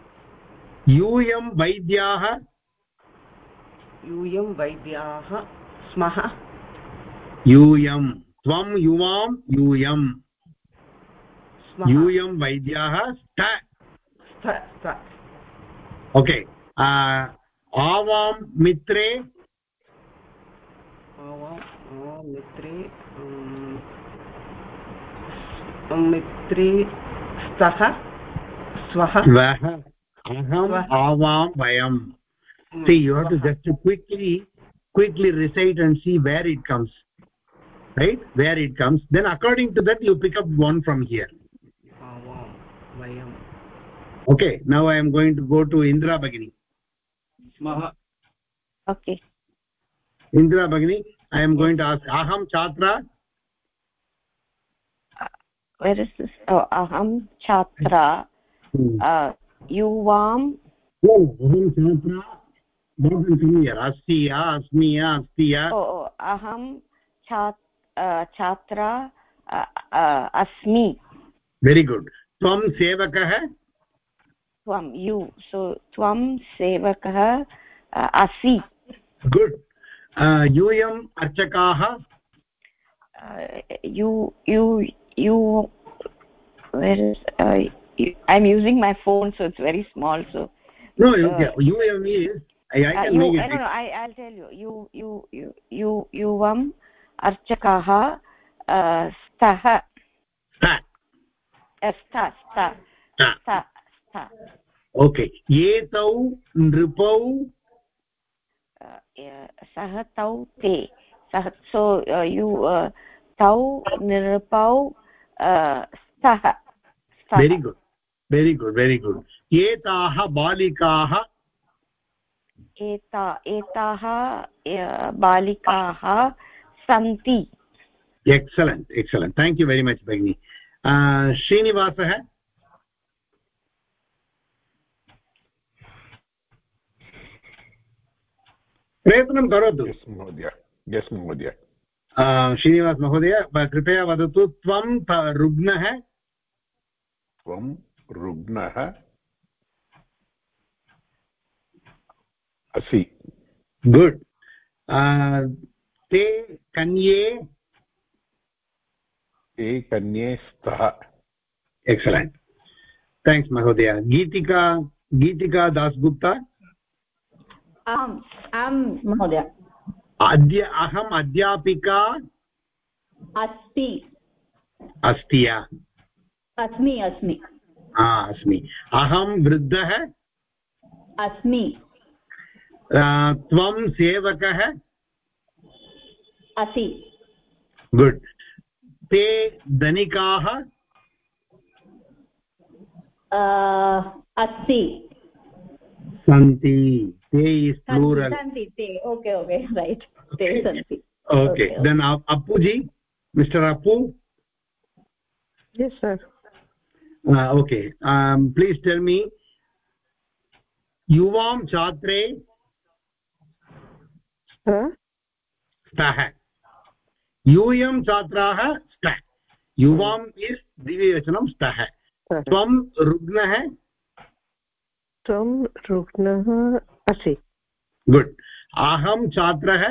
यूयं वैद्याः यूयं वैद्याः स्मः। यूयं त्वं युवां यूयं। यूयं वैद्याः स्थ स्थ ओके आवां मित्रे। आवाम् आ मित्रे मित्रे स्तः स्वः। अहम् आवां वयम्। see you have to just to quickly quickly recite and see where it comes right? Where it comes. Then according to that you pick up one from here. Okay now i am going to go to indra bagini okay. Indra bagini i am going to ask aham chhatra? Uh, where is this? Oh aham chhatra. Hmm. Uh yuvam oh, aham chhatra. Doesn't come here asti ya asmi ya asti ya oh, oh aham chat uh, chhatra uh, uh, asmi very good tvam sevakah tvam you so tvam sevakah uh, asi good uh, yum archakaah uh, you you you where is uh, you, i'm using my phone so it's very small so no Uh, okay yum is i, I uh, you, make it no, I, i'll tell you you you you you yuvam archakaः uh, stah sta sta sta sta sta sta okay etau nripau uh, uh, सः तौ ते सः uh, you uh, तौ नृपौ uh, स्तः very good very good very good एताः बालिकाः एता एताः बालिकाः सन्ति। Excellent excellent. Thank you very much bagni uh, srinivasah? प्रयत्नं करोतु महोदय यस् महोदय श्रीनिवास महोदय कृपया वदतु त्वं रुग्णः त्वं रुग्णः असि गुड् ते कन्ये ते कन्ये स्तः एक्सलेण्ट् थेङ्क्स् महोदय गीतिका गीतिका दासगुप्ता आम् आं महोदय अद्य अहम् अध्यापिका अस्ति अस्ति या अस्मि अस्मि हा अस्मि अहं वृद्धः अस्मि त्वं सेवकः? असि। गुड्। ते धनिकाः? अस्ति सन्ति। ते इस् सन्ति प्लूरल्। ते। ओके ओके रैट् ते सन्ति। Okay then Appuji mister Appu? Yes sir. Okay please tell me युवां छात्रे? स्तः। यूयं छात्राः स्तः। युवाम् इस् द्विवचनं स्तः। त्वं रुग्णः? त्वं रुग्णः असि। गुड्। अहं छात्रः?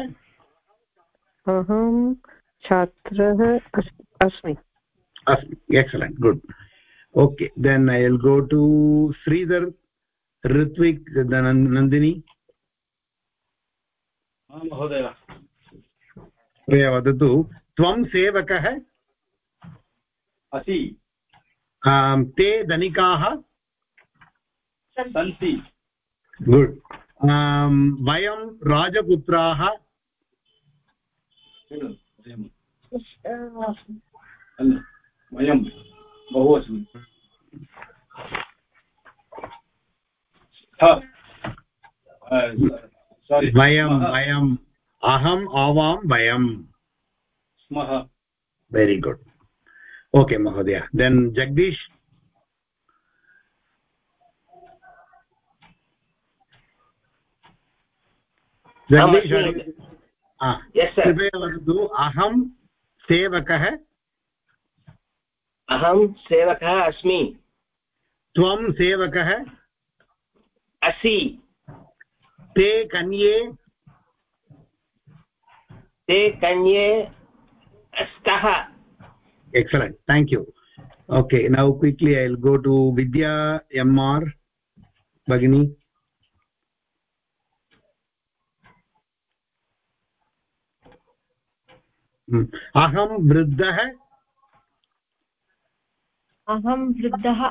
अहं छात्रः अस्मि। अस्मि। Excellent. Good. Okay. Then I will go to Sridhar Ritvik Nandini. महोदय। कृपया वदतु। त्वं सेवकः? असि। ते धनिकाः? सन्ति। गुड्। वयं राजपुत्राः? वयं। बहु अस्मि। सारि वयं वयम् अहम् आवां वयं स्मः वेरि गुड् ओके महोदय देन् जगदीश् कृपया वदतु अहं सेवकः अहं सेवकः अस्मि त्वं सेवकः असि ते कन्ये ते कन्ये स्तः excellent thank you okay now quickly I will go to Vidya M R भगिनी अहं वृद्धः अहं वृद्धः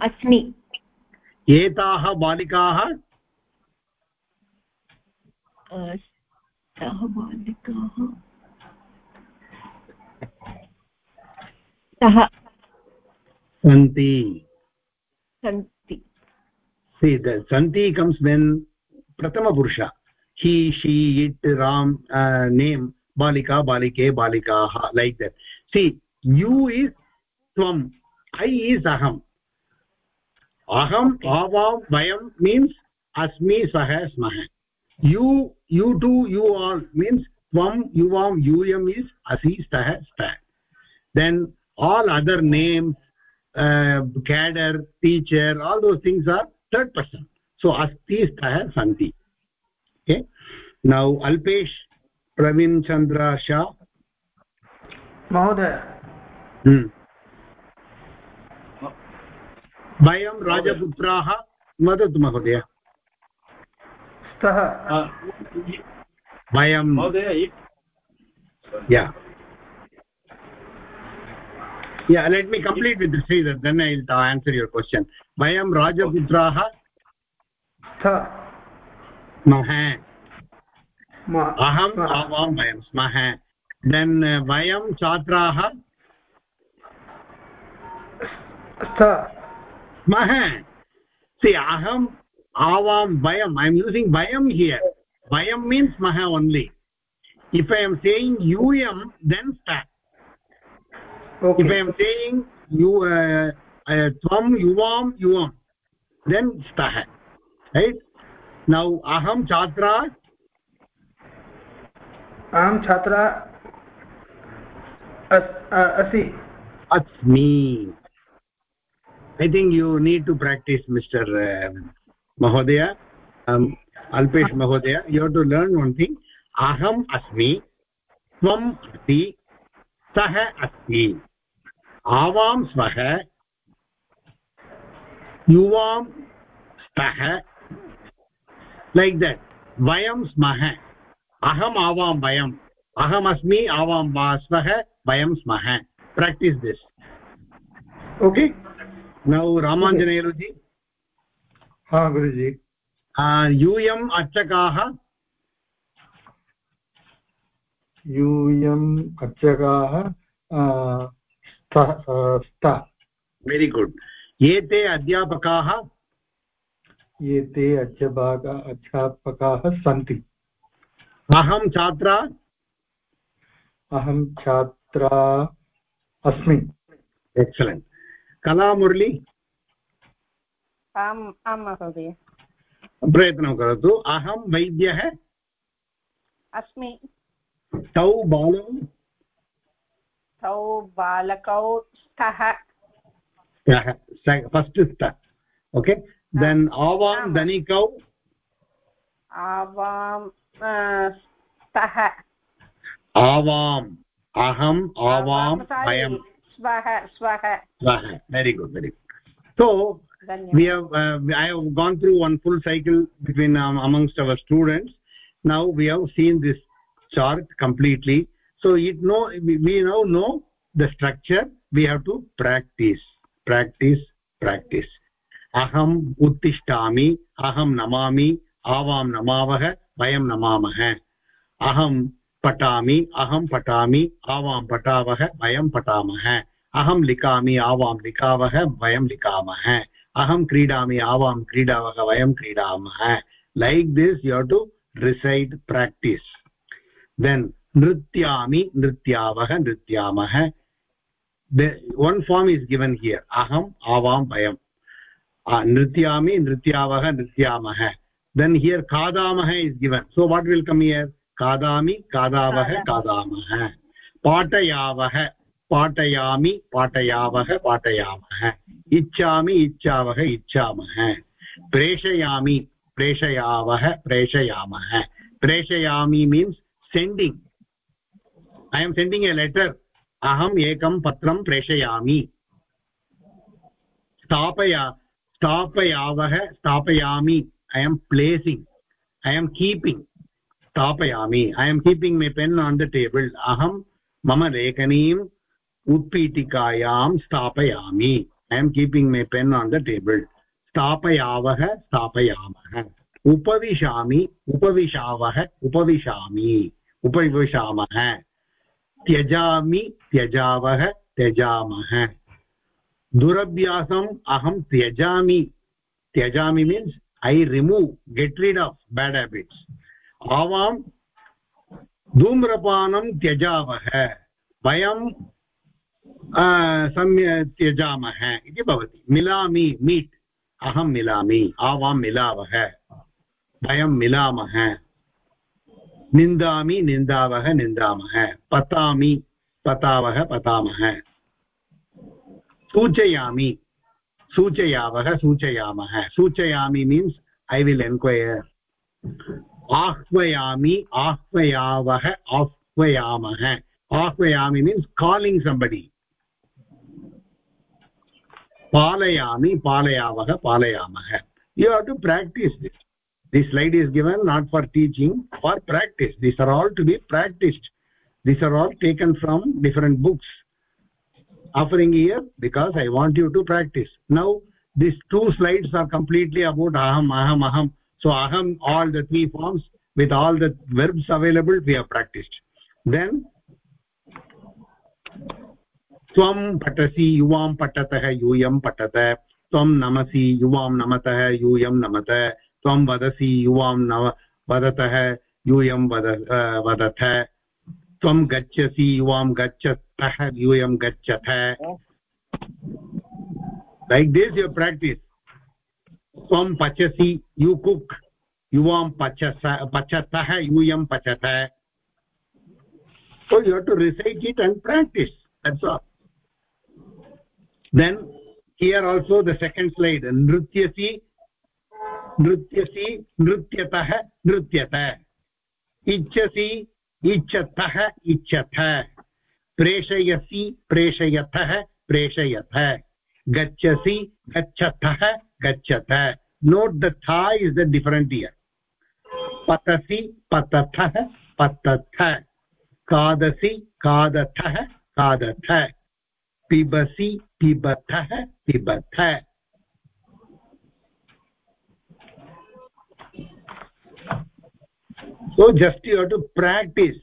अस्मि एताः बालिकाः सः बालिकाः सः सन्ति सन्ति कम्स् देन् प्रथमपुरुष हि षि इट् राम् नेम् बालिका बालिके बालिकाः like that see you is त्वम् ऐ इस् अहम्। अहम् आवां वयं मीन्स् अस्मि सः स्मः। You you two you are means त्वं युवां यूयम् इस् असि स्तः स्तः then all other name केडर् teacher all those things are third person so अस्ति स्तः सन्ति नौ अल्पेश् प्रवीण् चन्द्र शा महोदय वयं राजपुत्राः वदतु महोदय स्तः वयं महोदय yeah yeah let me complete with the say then i'll answer your question vayam rajaputraah थ स्मः म अहम् आवां वयं स्मः देन् वयं छात्राः स्त स्मः सि अहम् avam bayam i am using bayam here. bayam means maha only. If i am saying um then stop. okay. if i am saying you uh, uh, tvam yuvam yuvam then stah right? Now aham chhatra. Aham chhatra uh, asi. Asmi i think you need to practice mr uh, um, महोदय अल्पेश महोदय you to learn one thing अहम् अस्मि त्वम् अस्ति सः अस्ति आवां स्मः युवां स्तः। लैक् दट् वयं स्मः। अहम् आवां वयम्। अहमस्मि आवां वा स्मः वयं स्मः। Practice this okay now Ramanjaneyaruji. हा गुरुजि। यूयम् अर्चकाः यूयम् अर्चकाः स्तः वेरि गुड् एते अध्यापकाः? ये ते अध्यापक अध्यापकाः सन्ति। अहं छात्रा? अहं छात्रा अस्मि। एक्सलेण्ट् कलामुरळि आम् आं महोदय। प्रयत्नं करोतु। अहं वैद्यः। अस्मि। तौ बालौ। तौ बालकौ स्तः। फस्ट् स्त। ओके देन् आवां। धनिकौ। आवां स्तः। आवाम्। अहम् आवां वयं स्वः स्वः स्वः very good very good so we have uh, i have gone through one full cycle between um, amongst our students now we have seen this chart completely so it know we, now know the structure we have to practice practice practice aham uttishtami aham namami avam namavah vayam namamah aham पठामि अहं पठामि आवां पठावः वयं पठामः अहं लिखामि आवां लिखावः वयं लिखामः अहम क्रीडा आवाम क्रीडावः वयं क्रीड़ा like this you have to recite practice then नृत्यामि नृत्यावः नृत्यामः। One form is given here अहम् आवां वयं। नृत्यामि नृत्यावः नृत्यामः। देन् हियर् खादामः is given so what will come here खादामि खादावः खादामः पाठयावः। पाठयामि, पाठयावः, पाठयामः। इच्छामि, इच्छावः, इच्छामः। प्रेषयामि, प्रेषयावः, प्रेषयामः। प्रेषयामि means sending I am sending a letter अहम् एकं पत्रं प्रेषयामि। स्थापया, स्थापयावः, स्थापयामि। I am placing I am keeping स्थापयामि। I am keeping my pen on the table अहं मम लेखनीम् उत्पीठिकायां स्थापयामि। I am keeping my pen on the table स्थापयावः, स्थापयामः। उपविशामि, उपविशावः, उपविशामि। उपविशामः। त्यजामि, त्यजावः, त्यजामः। दुरभ्यासम्, अहं त्यजामि। त्यजामि means I remove get rid of bad habits आवां धूम्रपानं त्यजावः। वयं सम्य त्यजामः इति भवति। मिलामि, मीट्। अहं मिलामि, आवां मिलावः वयं मिलामः निन्दामि निन्दावः निन्दामः पतामि पतावः पतामः सूचयामि सूचयावः सूचयामः सूचयामि मीन्स् ऐ विल् एन्क्वयर् आह्वयामि आह्वयावः आह्वयामः आह्वयामि means calling somebody palayami palayavah palayamah you have to practice this. This slide is given not for teaching for practice. These are all to be practiced. These are all taken from different books. Offering here because i want you to practice. Now these two slides are completely about aham aham aham. So aham all the three forms with all the verbs available we have practiced. Then त्वं पठसि युवां पठतः यूयं पठत। त्वं नमसि युवां नमतः यूयं नमत। त्वं वदसि युवां नव वदतः यूयं वद वदथ। त्वं गच्छसि युवां गच्छतः यूयं गच्छथ। Like this your practice. त्वं पचसि यु कुक्। युवां पचस, पचतः यूयं पचत। So you have to recite it and practice. That's all. Then here also the second slide nrityasi nrityasi nrityatah nrityata इच्छसि इच्छतः इच्छथ प्रेषयसि प्रेषयतः प्रेषयथ गच्छसि गच्छतः गच्छत note the tha is the different here patasi patathah patath खादसि खादथः खादथ पिबसि पिबथः पिबथ। So just you have to practice.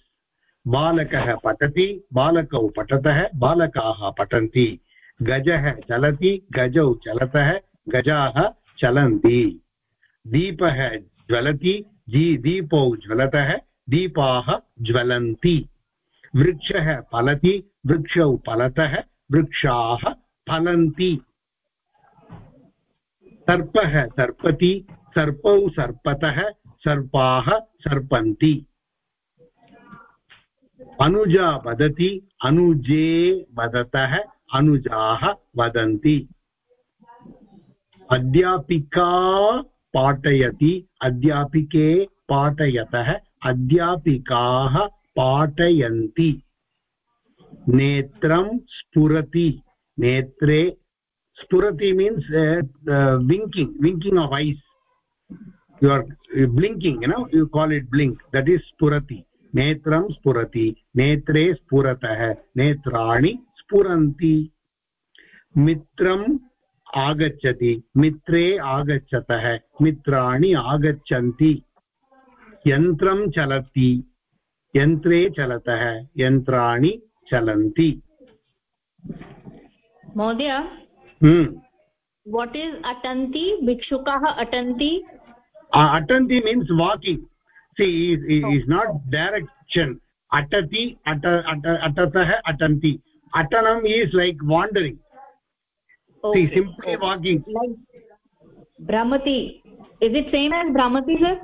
बालकः पठति, बालकौ पठतः, बालकाः पठन्ति। गजः चलति, गजौ चलतः, गजाः चलन्ति। दीपः ज्वलति, जी दीपौ ज्वलतः, दीपाः ज्वलन्ति। वृक्षः फलति, वृक्षौ फलतः वृक्षाः फलन्ति। सर्पः सर्पति, सर्पौ सर्पतः, सर्पाः सर्पन्ति। अनुजा वदति, अनुजे वदतः, अनुजाः वदन्ति। अध्यापिका पाठयति, अध्यापिके पाठयतः, अध्यापिकाः पाठयन्ति। नेत्रं स्फुरति। नेत्रे, स्फुरति means winking winking of eyes you are blinking you know you call it blink that is स्फुरति नेत्रं स्फुरति नेत्रे स्फुरतः नेत्राणि स्फुरन्ति मित्रम् आगच्छति मित्रे आगच्छतः मित्राणि आगच्छन्ति यन्त्रं चलति यन्त्रे चलतः यन्त्राणि चलन्ति। महोदय वाट् इस् अटन्ति? भिक्षुकाः अटन्ति? अटन्ति means walking see is not direction अटति अट अटतः अटन्ति। अटनं is like wandering simply walking भ्रमति is it same as भ्रमति sir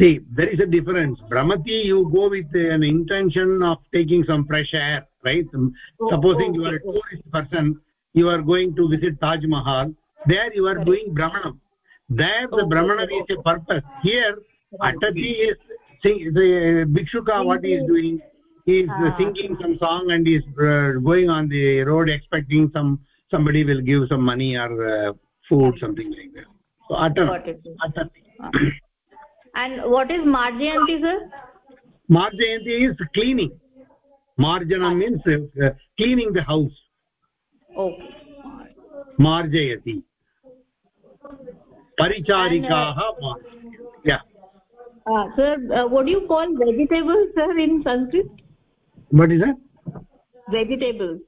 see there is a difference. Brahmati you go with an intention of taking some fresh air right? Oh, supposing okay. you are a tourist person you are going to visit taj mahal there you are Sorry. doing brahmanam. There the brahmana is a purpose. Here atati is see the bhikshuka what he is doing he is ah. singing some song and he is uh, going on the road expecting some somebody will give some money or uh, food something like that. So atati and what is marjayanti sir? Marjayanti is cleaning. Marjanam means uh, cleaning the house. Okay. Marjayati. Paricharikaah yeah. Uh, sir uh, what do you call vegetables sir in sanskrit? What is that? Vegetables.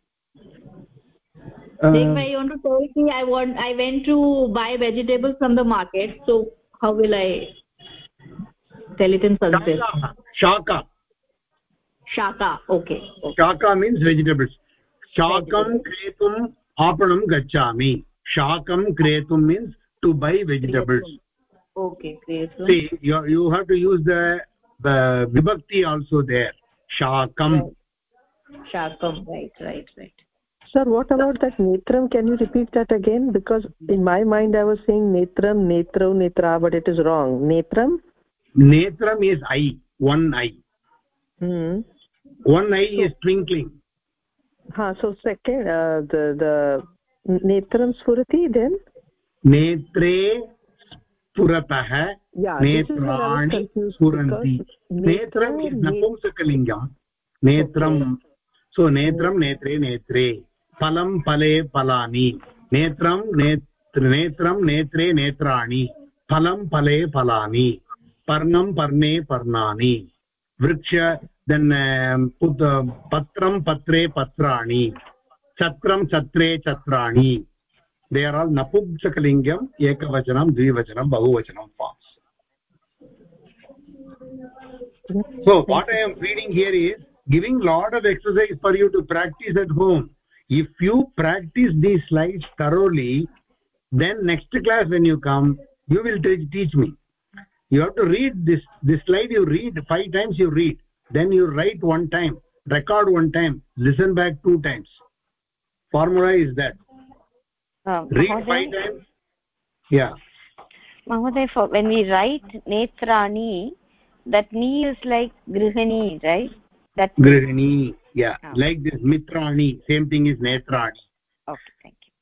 Uh, like i want to tell you i want i went to buy vegetables from the market so how will i it in sanskrit shaka shaka okay, okay. shaka means vegetables shakam kretum aapanam gachami shakam kretum means to buy vegetables okay great see you, you have to use the the vibhakti also there shakam right. shakam right right right sir what about that netram can you repeat that again because in my mind i was saying netram netro netra but it is wrong netram netram is eye one eye hmm one eye so, is twinkling ha so second uh, the the netram spurati then नेत्रे स्फुरतः नेत्राणि स्फुरन्ति नेत्रम् is नपुंसकलिङ्गं नेत्रं सो नेत्रं नेत्रे नेत्रे फलं फले फलानि नेत्रं नेत्रं नेत्रे नेत्राणि फलं फले फलानि पर्णम पर्णे पर्णानि। वृक्ष देन् पत्रे पत्राणि। छत्रं छत्रे छत्राणि। दे आर् आल् नपुंसकलिङ्गम् एकवचनं द्विवचनं बहुवचनं forms so what I am reading here is giving lot of exercise for you to practice at home if you practice the slide करोलि then next class when you come you will teach me you have to read this this slide you read five times you read. Then you write one time record one time listen back two times. Formula is that. Um, read five times. Yeah. Mahoday for when we write netrani that ni is like grihani right? That grihani yeah. Oh. like this mitrani same thing is netrani. Okay thank you.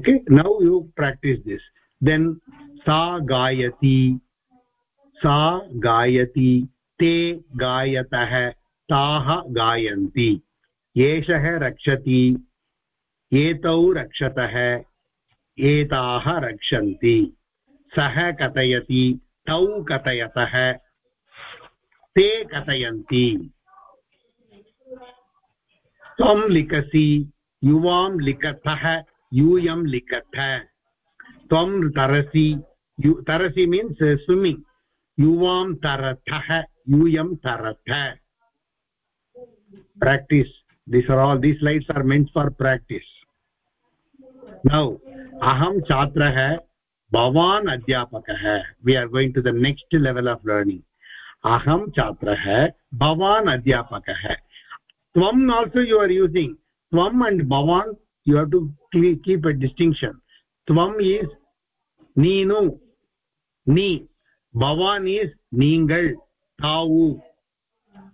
Okay now you practice this. Then sa gayati sa gayati te gayatah taah gayanti एषः रक्षति। एतौ रक्षतः। एताः रक्षन्ति। सः कथयति। तौ कथयतः। ते कथयन्ति। त्वं लिखसि। युवां लिखतः। यूयं लिखथ त्वं तरसि। यु तरसि मीन्स् स्विमिङ्ग् युवां तरथः यूयं तरथ practice this are all these let's are means for practice now अहं छात्रः भवान् अध्यापकः we are going to the next level of learning अहं छात्रः भवान् अध्यापकः त्वम् आल्सो यु आर् यूसिङ्ग् त्वम् अण्ड् भवान् you have to keep a distinction त्वम् is neenu ni bhavan is neengal taavu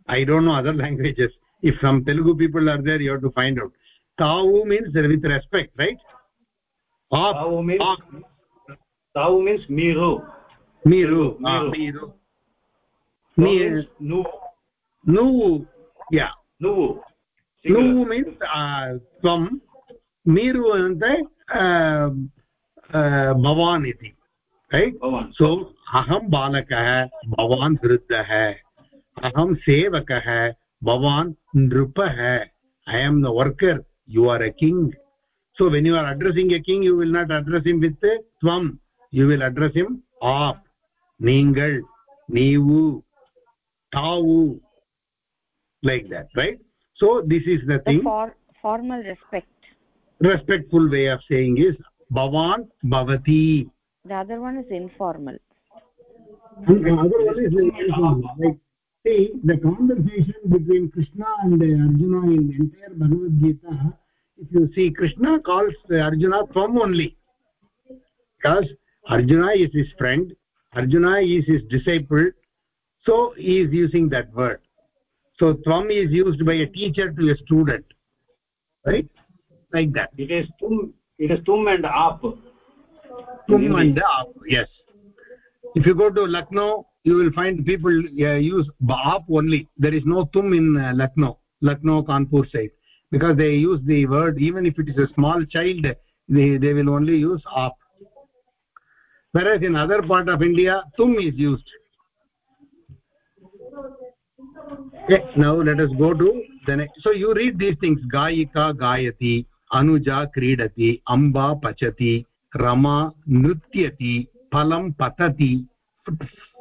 i don't know other languages. If some telugu people are there you have to find out. Tavu means with respect right? Aap, tavu means aap. tavu means miru. Miru ah miru. Nu nu yeah. Nu nu means tvam miru ante भवान् इति सो अहं बालकः भवान् वृद्धः अहं सेवकः भवान् नृपः I am the worker you are a king so when you are addressing a king you will not address him with त्वं यु विल् अड्रेस् इम् आप् नीवु तावु like that right so this is thing formal respect respectful way of saying is bhavan bhavati. The other one is informal. And the other one is like, like see the conversation between krishna and arjuna in the entire bhagavad gita if you see krishna calls arjuna tvam only. Because arjuna is his friend arjuna is his disciple so he is using that word. So tvam is used by a teacher to a student. Right? Like that. It is tum it is tum and aap. Tum and aap yes. If you go to lucknow you will find people uh, use baap only. There is no tum in uh, lucknow lucknow kanpur side. Because they use the word even if it is a small child they they will only use aap. Whereas in other part of india tum is used. Okay now let us go to the next. So you read these things gayika gayati anuja kridati amba pachati rama nrutyati phalam patati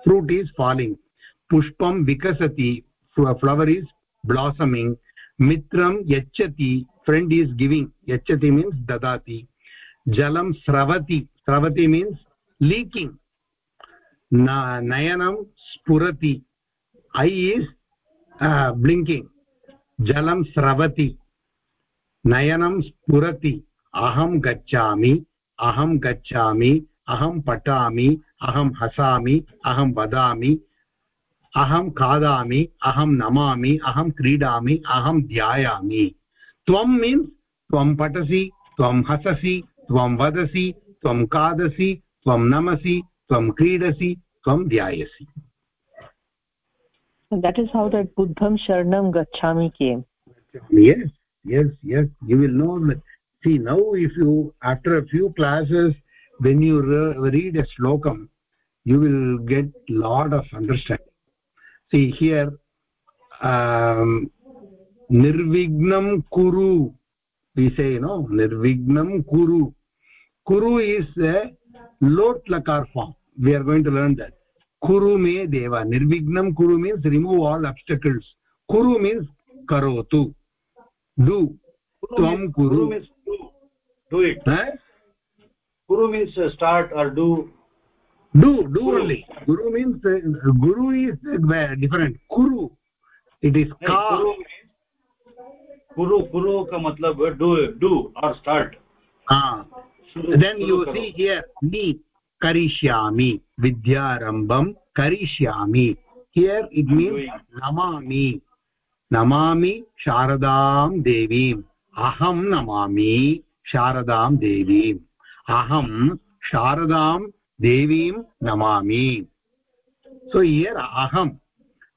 fruit is falling pushpam vikasati flower is blossoming mitram yachati friend is giving yachati means dadati jalam sravati sravati means leaking Na, nayanam spurati eye is uh, blinking नयनं स्फुरति। अहं गच्छामि अहं गच्छामि अहं पठामि अहं हसामि अहं वदामि अहं खादामि अहं नमामि अहं क्रीडामि अहं ध्यायामि। त्वं मीन्स् त्वं पठसि त्वं हससि त्वं वदसि त्वं खादसि त्वं नमसि त्वं क्रीडसि त्वं ध्यायसि। That is how that buddham sharanam gachhami came. Yes yes you will know see now if you after a few classes when you re read a slokam you will get lot of understanding see here um, nirvignam kuru we say you know nirvignam kuru kuru is a lot lakar form we are going to learn that kuru me deva nirvignam kuru means remove all obstacles kuru means karotu do tvam kuru, means do do it eh? guru means uh, start or do do do guru. only guru means uh, guru is uh, different kuru it is ka guru guru guru ka matlab do do or start ha ah then you see here ni karishyami vidyarambam karishyami here it means namami Namami शारदां देवीम्। अहं नमामि शारदां देवीम्। अहं शारदां देवीं नमामि। सो year अहम्।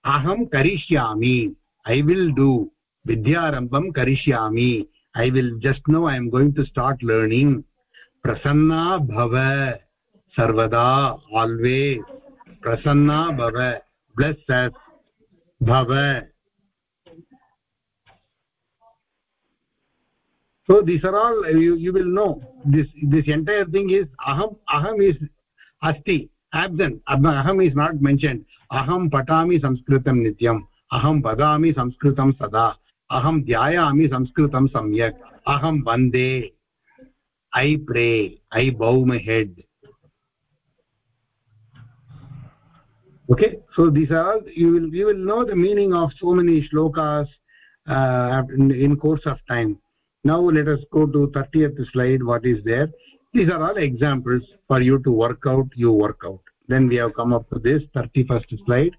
अहं करिष्यामि। I will do विद्यारम्भं करिष्यामि। I will just know I am going to start learning Prasanna भव। सर्वदा आल्वेस् प्रसन्ना भव। ब्लेस् भव। So these are all you, you will know. This this entire thing is aham aham is asti absent. Aham is not mentioned. Aham patami sanskritam nityam. Aham vadami sanskritam sada. Aham dhyayami sanskritam samyak. Aham vande. I pray. I bow my head. Okay? So these are all you will you will know the meaning of so many shlokas uh, in, in course of time now let us go to 30th slide what is there? These are all examples for you to work out you work out. Then we have come up to this 31st slide.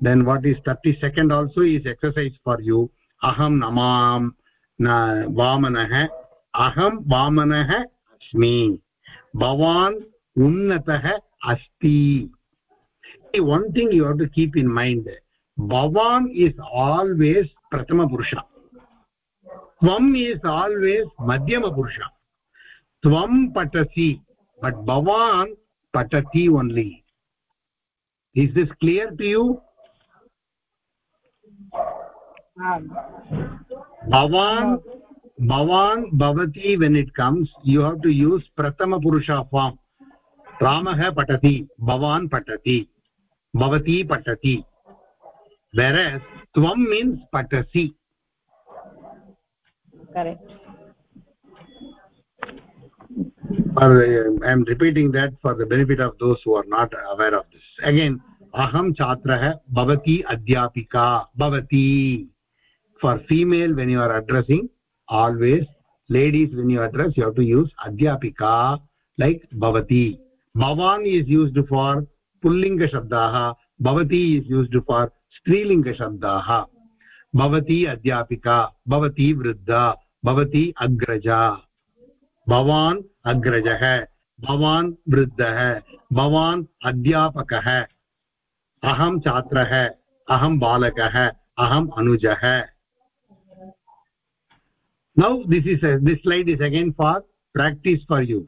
Then what is 32nd also is exercise for you. Aham namam na vamanah aham vamanah asmi bhavan unnatah asti. One thing you have to keep in mind bhavan is always prathama purusha त्वम् is always मध्यमपुरुष त्वं पठसि but भवान् पठति only is this clear to you भवान् भवान् भवति when it comes you have to use प्रथमपुरुष फार्म् रामः पठति भवान् पठति भवती पठति वेरस् त्वं मीन्स् पठसि correct for uh, i am repeating that for the benefit of those who are not aware of this again aham chhatrah bhavati adhyapika bhavati for female when you are addressing always ladies when you address you have to use adhyapika like bhavati bhavan is used for pullinga shabdah bhavati is used for strilinga shabdah भवती अध्यापिका, भवती वृद्धा, भवती अग्रजा। भवान् अग्रजः, भवान् वृद्धः, भवान् अध्यापकः। अहं छात्रः, अहं बालकः अहम् अनुजः। Now this is this slide is again for practice for you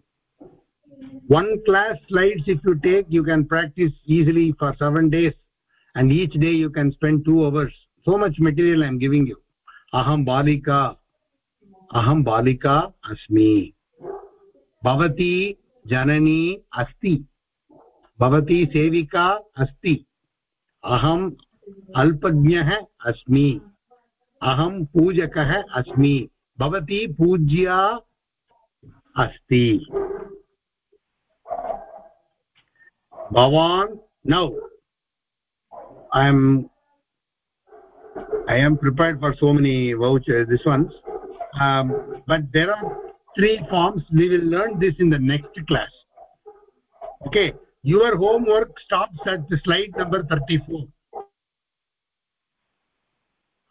one class slides if you take you can practice easily for seven days and each day you can spend two hours so much material i am giving you aham balika aham balika asmi bhavati janani asti bhavati sevika asti aham अल्पज्ञः अस्मि अहं पूजकः अस्मि भवती पूज्या अस्ति भवान् नौ i am i am prepared for so many vouchers this ones um, but there are three forms. We will learn this in the next class. Okay. Your homework stops at slide number 34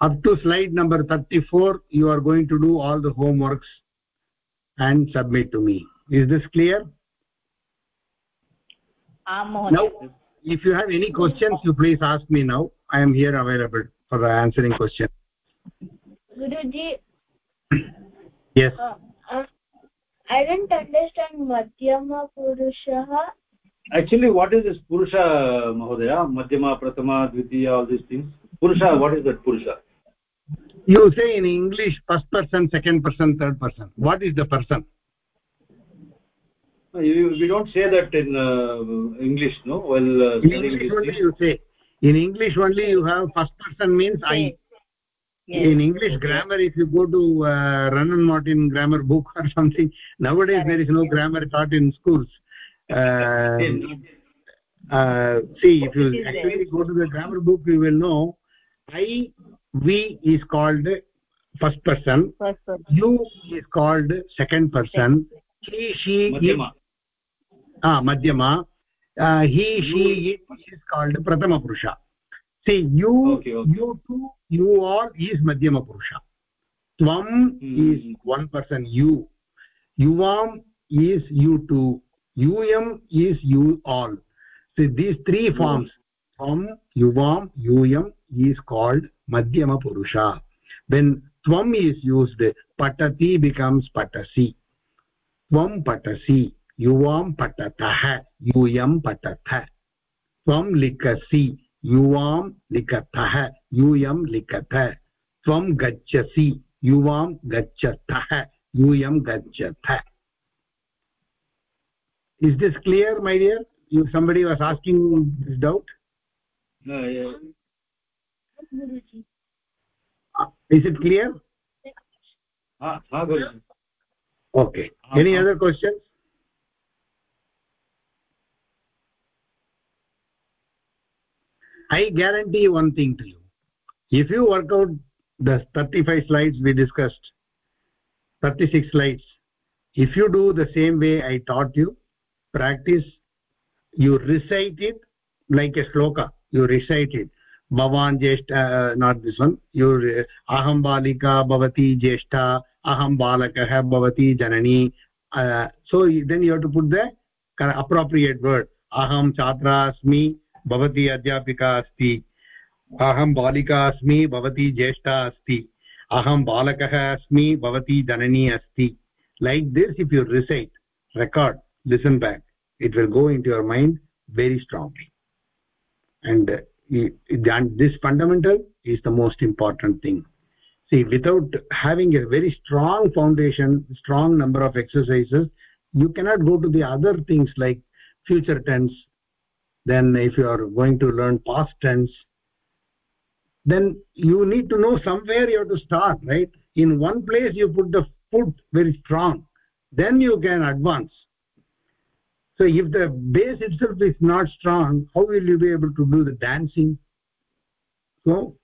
up to slide number 34 you are going to do all the homeworks and submit to me. Is this clear? Now if you have any questions you please ask me now. I am here available for answering questions guruji yes uh, uh, i didn't understand madhyama purushah actually what is this purusha mahodaya madhyama prathama dvitiya all these things purusha what is that purusha you say in english first person second person third person what is the person we don't say that in uh, english no well uh, english only you say in english only you have first person means i. Yes. in english grammar if you go to uh, run and martin grammar book or something nowadays there is no grammar taught in schools. Uh, uh, see if you actually go to the grammar book you will know i we is called first person. First person. You is called second person. He she madhyama. Ah madhyama uh, he she it is called prathama purusha. See you okay, okay. you two you all is madhyama purusha. Tvam Hmm. is one person you. Yuvam is you two. Yum is you all. So these three forms tvam yuvam yum is called madhyama purusha. When tvam is used patati becomes patasi. Tvam patasi युवां पठतः यूयं पठत त्वं लिखसि युवां लिखतः यूयं लिखत त्वं गच्छसि युवां गच्छतः यूयं गच्छत is this clear my dear you somebody was asking this doubt is it clear okay any other questions i guarantee one thing to you. If you work out the 35 slides we discussed 36 slides if you do the same way i taught you practice you recite it like a sloka. you recite it. Bhavan jeshta uh, not this one. You uh, aham balika bhavati jeshta aham balakah bhavati janani. Uh, so then you have to put the appropriate word. Aham chhatra asmi asti aham balika asmi bhavati jeshta asti aham balakah asmi bhavati janani asti like this if you recite record listen back it will go into your mind very strongly and uh, it- and this fundamental is the most important thing see without having a very strong foundation strong number of exercises you cannot go to the other things like future tense then if you are going to learn past tense then you need to know somewhere you have to start right? In one place you put the foot very strong then you can advance. So if the base itself is not strong how will you be able to do the dancing? So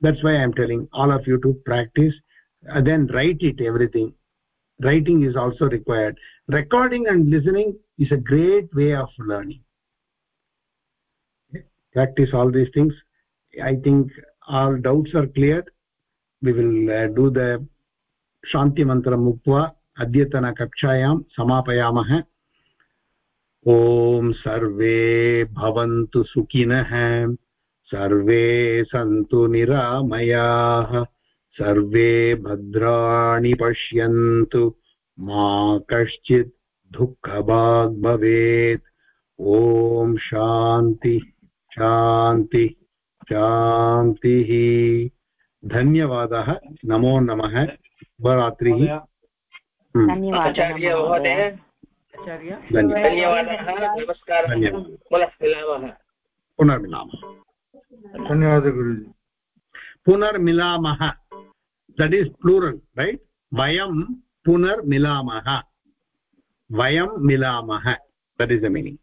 that's why i am telling all of you to practice uh, then write it everything. Writing is also required. Recording and listening is a great way of learning practice all these things i think all doubts are cleared we will uh, do the shanti mantra mantram uktva अद्यतनकक्षायां समापयामः ॐ सर्वे भवन्तु सुखिनः सर्वे सन्तु निरामयाः सर्वे भद्राणि पश्यन्तु मा कश्चित् दुःखभाग् भवेत् ॐ शान्ति शान्ति शान्तिः। धन्यवादः। नमो नमः। शुभरात्रिः। आचार्य धन्यवादः। नमस्कारः। पुनर्मिलामः। धन्यवादः गुरुजि। पुनर्मिलामः। दट् इस् प्लूरल् रैट् वयं पुनर्मिलामः वयं मिलामः दट् इस् द मीनिङ्ग्